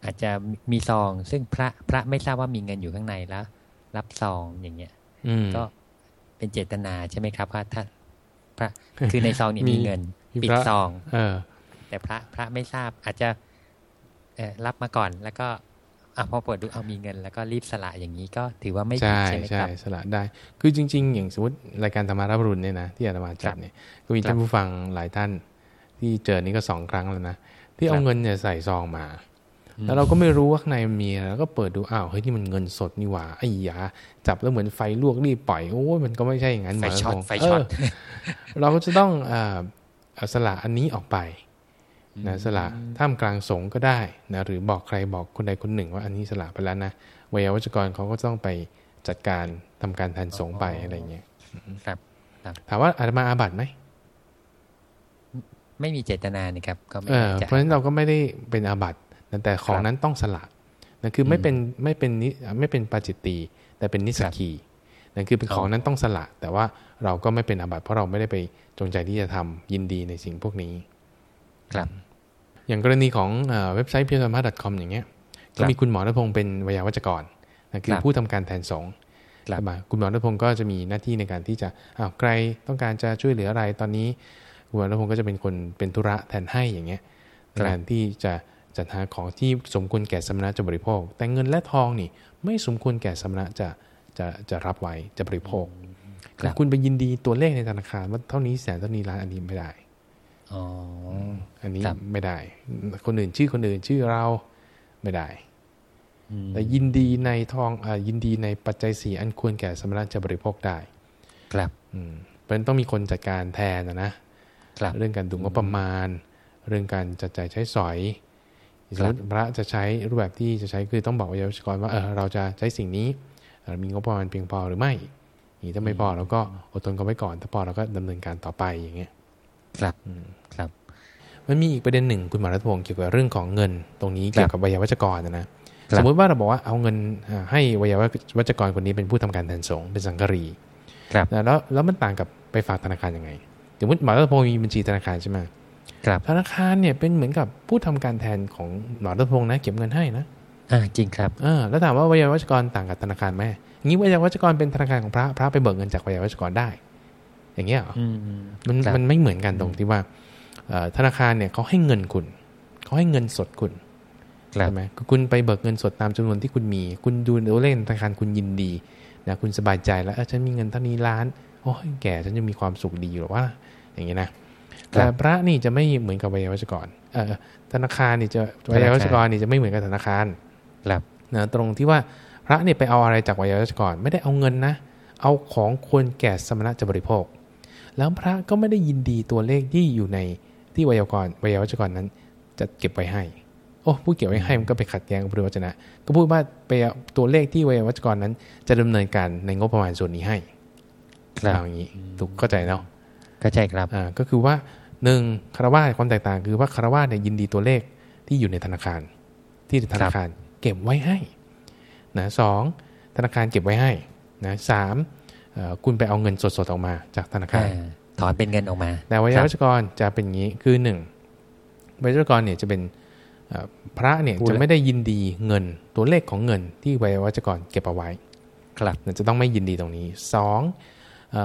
Speaker 2: อาจจะมีซอง ซึ่งพระพระไม่ทราบว่ามีเงินอยู่ข้างในแล้ว รับซองอย่างเงี้ยก็เป็นเจตนาใช่ไหมครับว่าถ้าพระคือในซองนี้มีเงินปิดซอง
Speaker 1: เออ
Speaker 2: แต่พระพระไม่ทราบอาจจะเอรับมาก่อนแล้วก็ อะพอเปิดดูเอามีเงิน แล้วก็รีบสละอย่างนี้ก็ถือว่าไม่
Speaker 1: ใช่ใช่ไหมครับสละได้ คือจริง ๆ อย่างสมมติรายการธรรมารับรุนเนี่ยนะที่อาตมาจัดเนี่ยก็มีท่านผู้ฟังหลายท่าน ที่เจอนี้ก็สองครั้งแล้วนะที่เอาเงินเนี่ยใส่ซองมา แล้วเราก็ไม่รู้ว่าข้างในมีแล้วก็เปิดดูอ้าวเฮ้ยนี่มันเงินสดนี่หว่าไอ้ยาจับแล้วเหมือนไฟลวกรีบปล่อยโอ้มันก็ไม่ใช่อย่างนั้นไฟ
Speaker 2: ช็อตไฟช็อต
Speaker 1: เราก็จะต้องอ่าสละอันนี้ออกไป นะสละท่ามกลางสงก็ได้นะหรือบอกใครบอกคนใดคนหนึ่ง ว่าอันนี้สละไปแล้วนะวิยาวัจกรเขาก็ต้องไปจัดการทำการแทนสงไปอะไรเงี้ย
Speaker 2: ครับ
Speaker 1: ถามว่าอาตมาอาบัตไหม
Speaker 2: ไม่มีเจตนานี่ครับก็ไม่
Speaker 1: เพราะฉะนั้นเราก็ไม่ได้เป็นอาบัตแต่ของนั้นต้องสละนั่นคือไม่เป็นไม่เป็นนิไม่เป็นปาจิตตีแต่เป็นนิสกีนั่นคือเป็นของนั้นต้องสละ แต่ว่าเราก็ไม่เป็นอาบัติเพราะเราไม่ได้ไปจงใจที่จะทำยินดีในสิ่งพวกนี้
Speaker 2: ครับ
Speaker 1: อย่างกรณีของเว็บไซต์ p u r e d h a r m a c o m อย่างเงี้ยก็มีคุณหมอณพงศ์เป็นวิยาวัจกรนะคือผู้ทำการแทนสงฆ์คุณหมอณพงศ์ก็จะมีหน้าที่ในการที่จะอ้าวใครต้องการจะช่วยเหลืออะไรตอนนี้คุณหมอณพงศ์ก็จะเป็นคนเป็นธุระแทนให้อย่างเงี้ยการที่จะจัดหาของที่สมควรแก่สมณะจะบริโภค แต่เงินและทองนี่ไม่สมควรแก่สมณะจะจะจะรับไว้จะบริโภค คุณไปยินดีตัวเลขในธนาคารว่าเท่านี้แสนเท่านี้ล้านอันนี้ไม่ได้
Speaker 2: อ๋อ
Speaker 1: อันนี้ไม่ได้ คนอื่นชื่อคนอื่นชื่อเราไม่ได้แต่ยินดีในทองอยินดีในปัจจัยสี่อันควรแก่สมณะจะบริโภคได้
Speaker 2: ครับ
Speaker 1: อืมเป็นต้องมีคนจัดการแทนนะนะเรื่องการดุงบประมาณ เรื่องการจัดจ่ายใช้สอยสมมติพระจะใช้รูปแบบที่จะใช้คือต้องบอกวิทยากรว่าเออเราจะใช้สิ่งนี้มีงบประมาณเพียงพอหรือไม่นี่ถ้าไม่พอเราก็อดทนกันไว้ก่อน ถ้าพอเราก็ดำเนินการต่อไปอย่างเงี้ย
Speaker 2: ครับครับ
Speaker 1: มันมีอีกประเด็นหนึ่งคุณหมอรัตพงศ์เกี่ยวกับเรื่องของเงินตรงนี้เกี่ยวกับวิยาวัจกรนะนะสมมติว่าเราบอกว่าเอาเงินให้วิยาวัจกรคนนี้เป็นผู้ทำการแทนสงฆ์เป็นสังกรี
Speaker 2: ครับ
Speaker 1: แล้วแล้วมันต่างกับไปฝากธนาคารยังไงสมมติหมอรัตพงศ์มีบัญชีธนาคารใช่ไหม
Speaker 2: ครับ
Speaker 1: ธนาคารเนี่ยเป็นเหมือนกับผู้ทำการแทนของหมอรัตพงศ์นะ เก็บเงินให้นะ
Speaker 2: อ่าจริงครับ
Speaker 1: อ่าแล้วถามว่าวิยาวัจกรต่างกับธนาคารไหมงี้วิยาวัจกรเป็นธนาคารของพระพระไปเบิกเงินจากวิยาวัจกรได้ อย่างเงี้ยมันมันไม่เหมือนกันตรงที่ว่าธนาคารเนี่ยเขาให้เงินคุณเขาให้เงินสดคุณใช่ไหมคุณไปเบิกเงินสดตามจำนวนที่คุณมี คุณดูตัวเลขธนาคารคุณยินดีนะคุณสบายใจแล้วฉันมีเงินเท่านี้ล้านโอ้ยแก่ฉันจะมีความสุขดีหรือว่า อย่างเงี้ยนะแต่พระนี่จะไม่เหมือนกับวิยาวัจกรเออธนาคารนี่จะวิยาวัจกรนี่จะไม่เหมือนกับธนาคาร
Speaker 2: ครับ
Speaker 1: นะตรงที่ว่าพระเนี่ยไปเอาอะไรจากวิยาวัจกรไม่ได้เอาเงินนะ เอาของควรแก่สมณะจะบริโภค แล้วพระก็ไม่ได้ยินดีตัวเลขที่อยู่ในที่วิยากรวิยาวัจกรนั้น จะเก็บไว้ให้ โอ้ผู้เก็บไว้ให้มันก็ไปขัดแย้งกับพระวจนะ ก็พูดว่าไปตัวเลขที่วิยาวัจกรนั้น จะดำเนินการในงบประมาณส่วนนี้ให้ครับอย่างนี้ถูกเข้าใจเนาะ
Speaker 2: เข้าใจครับ
Speaker 1: อ่าก็คือว่าหนึ่งคารวาสความแตกต่างคือว่าคารวาสเนี่ยยินดีตัวเลขที่อยู่ในธนาคาร ที่ธนาคารเก็บไว้ให้นะสองธนาคารเก็บไว้ให้นะสาม คุณไปเอาเงินสดๆออกมาจากธนาคาร
Speaker 2: ถอนเป็นเงินออกมา
Speaker 1: แต่วิยาวัจกรจะเป็นอย่างนี้คือหนึ่งวิยาวัจกรเนี่ยจะเป็นพระเนี่ยจะไม่ได้ยินดีเงินตัวเลขของเงินที่วัยวัจกรเก็บเอาไว้
Speaker 2: ครับ
Speaker 1: จะต้องไม่ยินดีตรงนี้สอง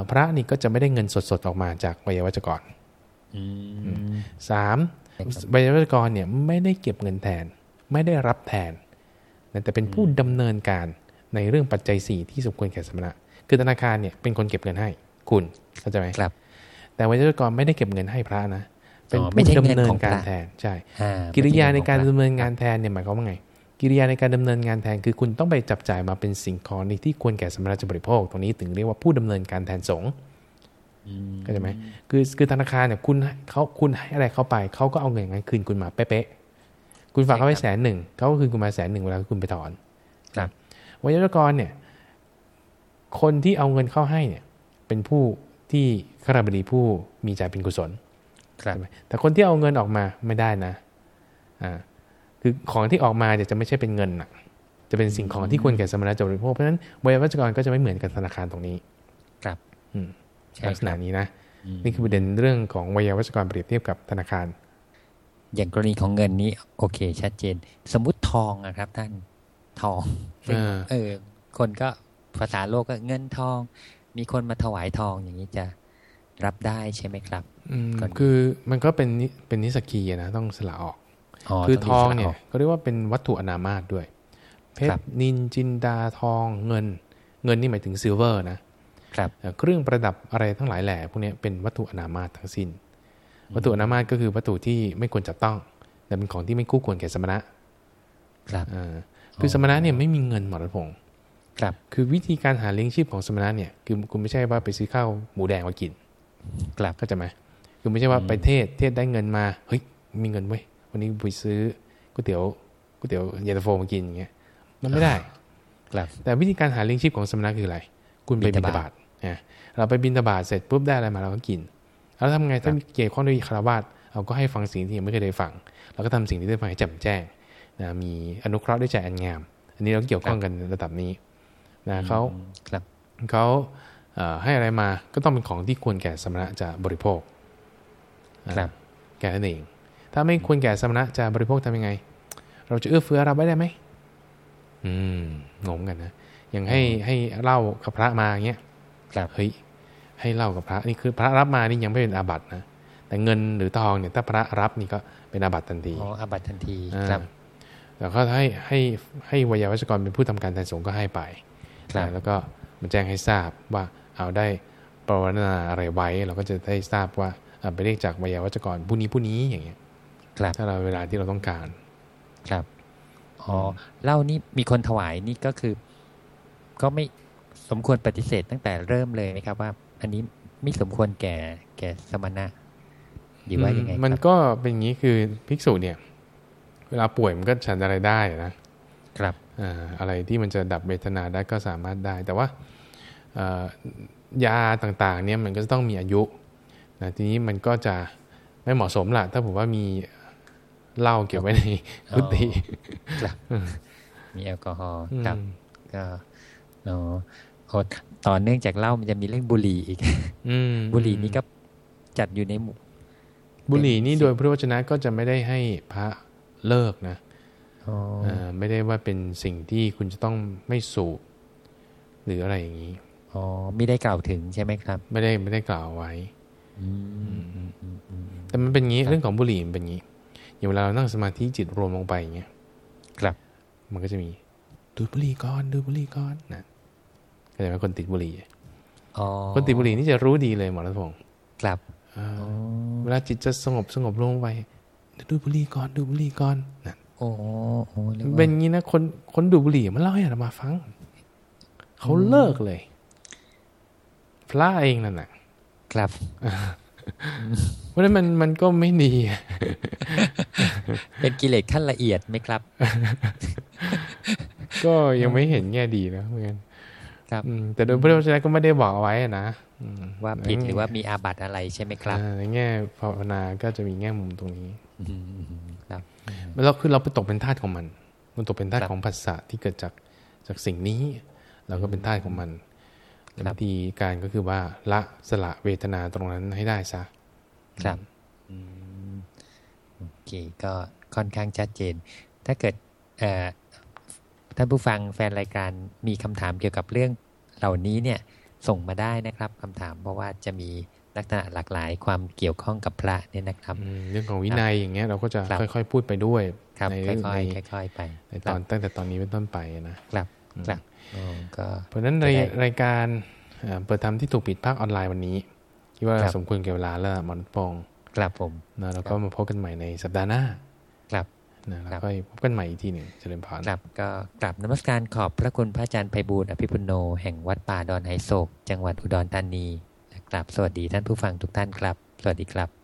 Speaker 1: พระนี่ก็จะไม่ได้เงินสดๆออกมาจากวัยวัจกรสามวัยวัจกรเนี่ยไม่ได้เก็บเงินแทน ไม่ได้รับแทนแต่เป็นผู้ดำเนินการในเรื่องปัจจัยสี่ที่สมควรแก่สมณะ คือธนาคารเนี่ยเป็นคนเก็บเงินให้คุณเข้าใจไหม
Speaker 2: ครับ
Speaker 1: แต่วัยวัจกรไม่ได้เก็บเงินให้พระนะเป็นผู้ดำเนินการแทนใช่ กิริยาในการดำเนินงานแทนเนี่ยหมายความว่าไง กิริยาในการดำเนินงานแทนคือคุณต้องไปจับจ่ายมาเป็นสิ่งของในที่ควรแก่สมณะจะบริโภค ตรงนี้ถึงเรียกว่าผู้ดำเนินการแทนสงฆ์เข้าใจไหมคือคือธนาคารเนี่ยคุณเขาคุณให้อะไรเข้าไปเขาก็เอาเงินงั้นคืนคุณมาเป๊ะๆคุณฝากเขาไว้แสนหนึ่งเขาก็คืนคุณมาแสนหนึ่งเวลาคุณไปถอน
Speaker 2: ครับ
Speaker 1: วิทยากรเนี่ย คนที่เอาเงินเข้าให้เนี่ยเป็นผู้ที่ข้าราชบดีผู้มีใจเป็นกุศล
Speaker 2: ครับ
Speaker 1: แต่คนที่เอาเงินออกมาไม่ได้นะอ่าคือของที่ออกมาจะจะไม่ใช่เป็นเงินนะจะเป็นสิ่งของที่ควรแก่สมณะจะบริโภคเพราะฉะนั้นบริวัจกรก็จะไม่เหมือนกับธนาคารตรงนี้
Speaker 2: ครับ
Speaker 1: อืมลักษณะนี้นะนี่คือประเด็นเรื่องของวิยวัจกรเปรียบเทียบกับธนาคาร
Speaker 2: อย่างกรณีของเงินนี้โอเค ชัดเจน สมมุติทองนะครับท่านทองเออ คนก็ ภาษาโลกก็เงินทอง มีคนมาถวายทองอย่างนี้จะรับได้ใช่ไหมครับ
Speaker 1: คือมันก็เป็นเป็นนิสกีนะต้องสละออกคือทองเนี่ยเขาเรียกว่าเป็นวัตถุอนามาตด้วย เพชรนินจินดาทองเงิน เงินนี่หมายถึงซิลเวอร์นะ
Speaker 2: ครับ
Speaker 1: เครื่องประดับอะไรทั้งหลายแหล่พวกนี้เป็นวัตถุอนามาตทั้งสิ้น วัตถุอนามาตก็คือวัตถุที่ไม่ควรจับต้อง แต่เป็นของที่ไม่คู่ควรแก่สมณะ
Speaker 2: ครับ
Speaker 1: คือสมณะเนี่ยไม่มีเงินหมดพงศ์
Speaker 2: ครับ
Speaker 1: คือวิธีการหาเลี้ยงชีพของสมณะเนี่ยคือคุณไม่ใช่ว่าไปซื้อข้าวหมูแดงมากิน
Speaker 2: กลับ
Speaker 1: ก็จะไหมคือไม่ใช่ว่าไปเทศเทศได้เงินมาเฮ้ยมีเงินไว้วันนี้ไปซื้อก๋วยเตี๋ยวก๋วยเตี๋ยวเย็นตาโฟมากินอย่างเงี้ยมันไม่ได้
Speaker 2: ครับ
Speaker 1: แต่วิธีการหาเลี้ยงชีพของสมณะคืออะไร คุณไปบินตบาตนะเราไปบินตบาตเสร็จปุ๊บได้อะไรมาเราก็กินแล้วทำไงถ้าเกี่ยวข้องด้วยคารวาสเราก็ให้ฟังสิ่งที่ยังไม่เคยได้ฟังเราก็ทำสิ่งที่ได้ฟังให้แจ่มแจ้งนะมีอนุเคราะห์ด้วยใจอันงาม อันนี้เราเกี่ยวข้องกันระดับนี้ นะเขาเขาให้อะไรมาก็ต้องเป็นของที่ควรแก่สมณะจะบริโภค
Speaker 2: ครับ
Speaker 1: แก่นั่นเอง ถ้าไม่ควรแก่สมณะจะบริโภคทำยังไง เราจะเอื้อเฟื้อรับไว้ได้ไหมอืมงงกันนะอย่างให้ให้เล่ากับพระมาเงี้ย
Speaker 2: ครับ
Speaker 1: เฮ้ยให้เล่ากับพระนี่คือพระรับมานี่ยังไม่เป็นอาบัตินะแต่เงินหรือทองเนี่ยถ้าพระรับนี่ก็เป็นอาบัติทันที
Speaker 2: อ๋ออาบัติทันที
Speaker 1: ครับแต่ก็ให้ให้ให้วิยาวัชกรเป็นผู้ทำการแทนสงฆ์ก็ให้ไป แล้วก็มันแจ้งให้ทราบว่าเอาได้ปรารนาอะไรไว้ เราก็จะได้ทราบว่าไปเรียกจากวิยาวัจกรผู้นี้ผู้นี้อย่างเงี้ย
Speaker 2: ครับ
Speaker 1: ถ้าเราเวลาที่เราต้องการ
Speaker 2: ครับอ๋อเล่านี่มีคนถวายนี่ก็คือ ก็ไม่สมควรปฏิเสธตั้งแต่เริ่มเลยไหมครับว่า อันนี้ไม่สมควรแก่แก่สมณะหรือว่ายังไง
Speaker 1: มันก็เป็นอย่างนี้คือภิกษุเนี่ย เวลาป่วยมันก็ฉันอะไรได้นะ ครับอ่าอะไรที่มันจะดับเวทนาได้ก็สามารถได้ แต่ว่ายาต่างๆเนี่ยมันก็ต้องมีอายุนะทีนี้มันก็จะไม่เหมาะสมล่ะถ้าผมว่ามีเหล้าเก็บไว้ในกุฏิ
Speaker 2: มีแอลกอฮอล์กับก็เนาะต่อเนื่องจากเหล้ามันจะมีเรื่องบุหรี่อีกบุหรี่นี่ก็จัดอยู่ในหมู่
Speaker 1: บุหรี่นี่โดยพระวจนะก็จะไม่ได้ให้พระเลิกนะ ไม่ได้ว่าเป็นสิ่งที่คุณจะต้องไม่สูบ หรืออะไรอย่างนี้
Speaker 2: อ๋อไม่ได้กล่าวถึงใช่ไหมครับ
Speaker 1: ไม่ได้ไม่ได้กล่าวไว้แต่มันเป็นงี้เรื่องของบุหรี่มันเป็นงี้อย่างเวลาเรานั่งสมาธิจิตรวมลงไปอย่างเงี้ย
Speaker 2: ครับ
Speaker 1: มันก็จะมีดูบุหรี่ก่อนดูบุหรี่ก่อนนะก็จะเป็นคนติดบุหรี่คนติดบุหรี่นี่จะรู้ดีเลยหมอรัตพงศ์
Speaker 2: ครับ
Speaker 1: เวลาจิตจะสงบสงบลงไปดูบุหรี่ก่อนดูบุหรี่ก่อนนะ
Speaker 2: โอ้โห
Speaker 1: เป็นงี้นะคนคนดูบุหรี่มันเล่าให้เรามาฟังเขาเลิกเลย พระเองนั่นแหะ
Speaker 2: ครับ
Speaker 1: เพราะนั้นมันมันก็ไม่ดี
Speaker 2: เป็นกิเลสขั้นละเอียดไหมครับ
Speaker 1: ก็ยังไม่เห็นแง่ดีนะเหมือนกัน
Speaker 2: ครับ
Speaker 1: แต่โดยพระวจนะก็ไม่ได้บอกเอาไว้นะ
Speaker 2: ว่าผิดหรือว่ามีอาบัติอะไรใช่ไหมครับ
Speaker 1: ในแง่ภาวนาก็จะมีแง่มุมตรงนี้ ครับแล้วคือเราไปตกเป็นทาสของมัน มันตกเป็นทาสของภาษาที่เกิดจากจากสิ่งนี้ เราก็เป็นทาสของมันวิธีการก็คือว่าละสละเวทนาตรงนั้นให้ได้ซะ
Speaker 2: ครับโอเคก็ค่อนข้างชัดเจน ถ้าเกิดท่านผู้ฟังแฟนรายการมีคำถามเกี่ยวกับเรื่องเหล่านี้เนี่ยส่งมาได้นะครับคำถามเพราะว่าจะมี ลักษณะหลากหลายความเกี่ยวข้องกับพระเนี่ยนะครับ
Speaker 1: เรื่องของวินัยอย่างเงี้ยเราก็จะค่อยๆ พูดไปด้วย
Speaker 2: ในเรื่องในค่อยๆไป
Speaker 1: ในตอนตั้งแต่ตอนนี้เป็นต้นไปนะครับ
Speaker 2: ครับ
Speaker 1: ก็เพราะฉะนั้นในรายการเปิดธรรมที่ถูกปิดภาคออนไลน์วันนี้คิดว่าสมควรเกี่ยวเวลาแล้วหมอนปอง
Speaker 2: ครับผม
Speaker 1: นะแล้วก็มาพบกันใหม่ในสัปดาห์หน้า
Speaker 2: ครับ
Speaker 1: นะแล้วก็พบกันใหม่อีกทีหนึ่งเจริญพร
Speaker 2: ครับก็กลับนมัสการขอบพระคุณพระอาจารย์ไพบูลอภิปุโนแห่งวัดป่าดอนไฮโศก จังหวัดอุดรธานี กราบสวัสดีท่านผู้ฟังทุกท่านครับ สวัสดีครับ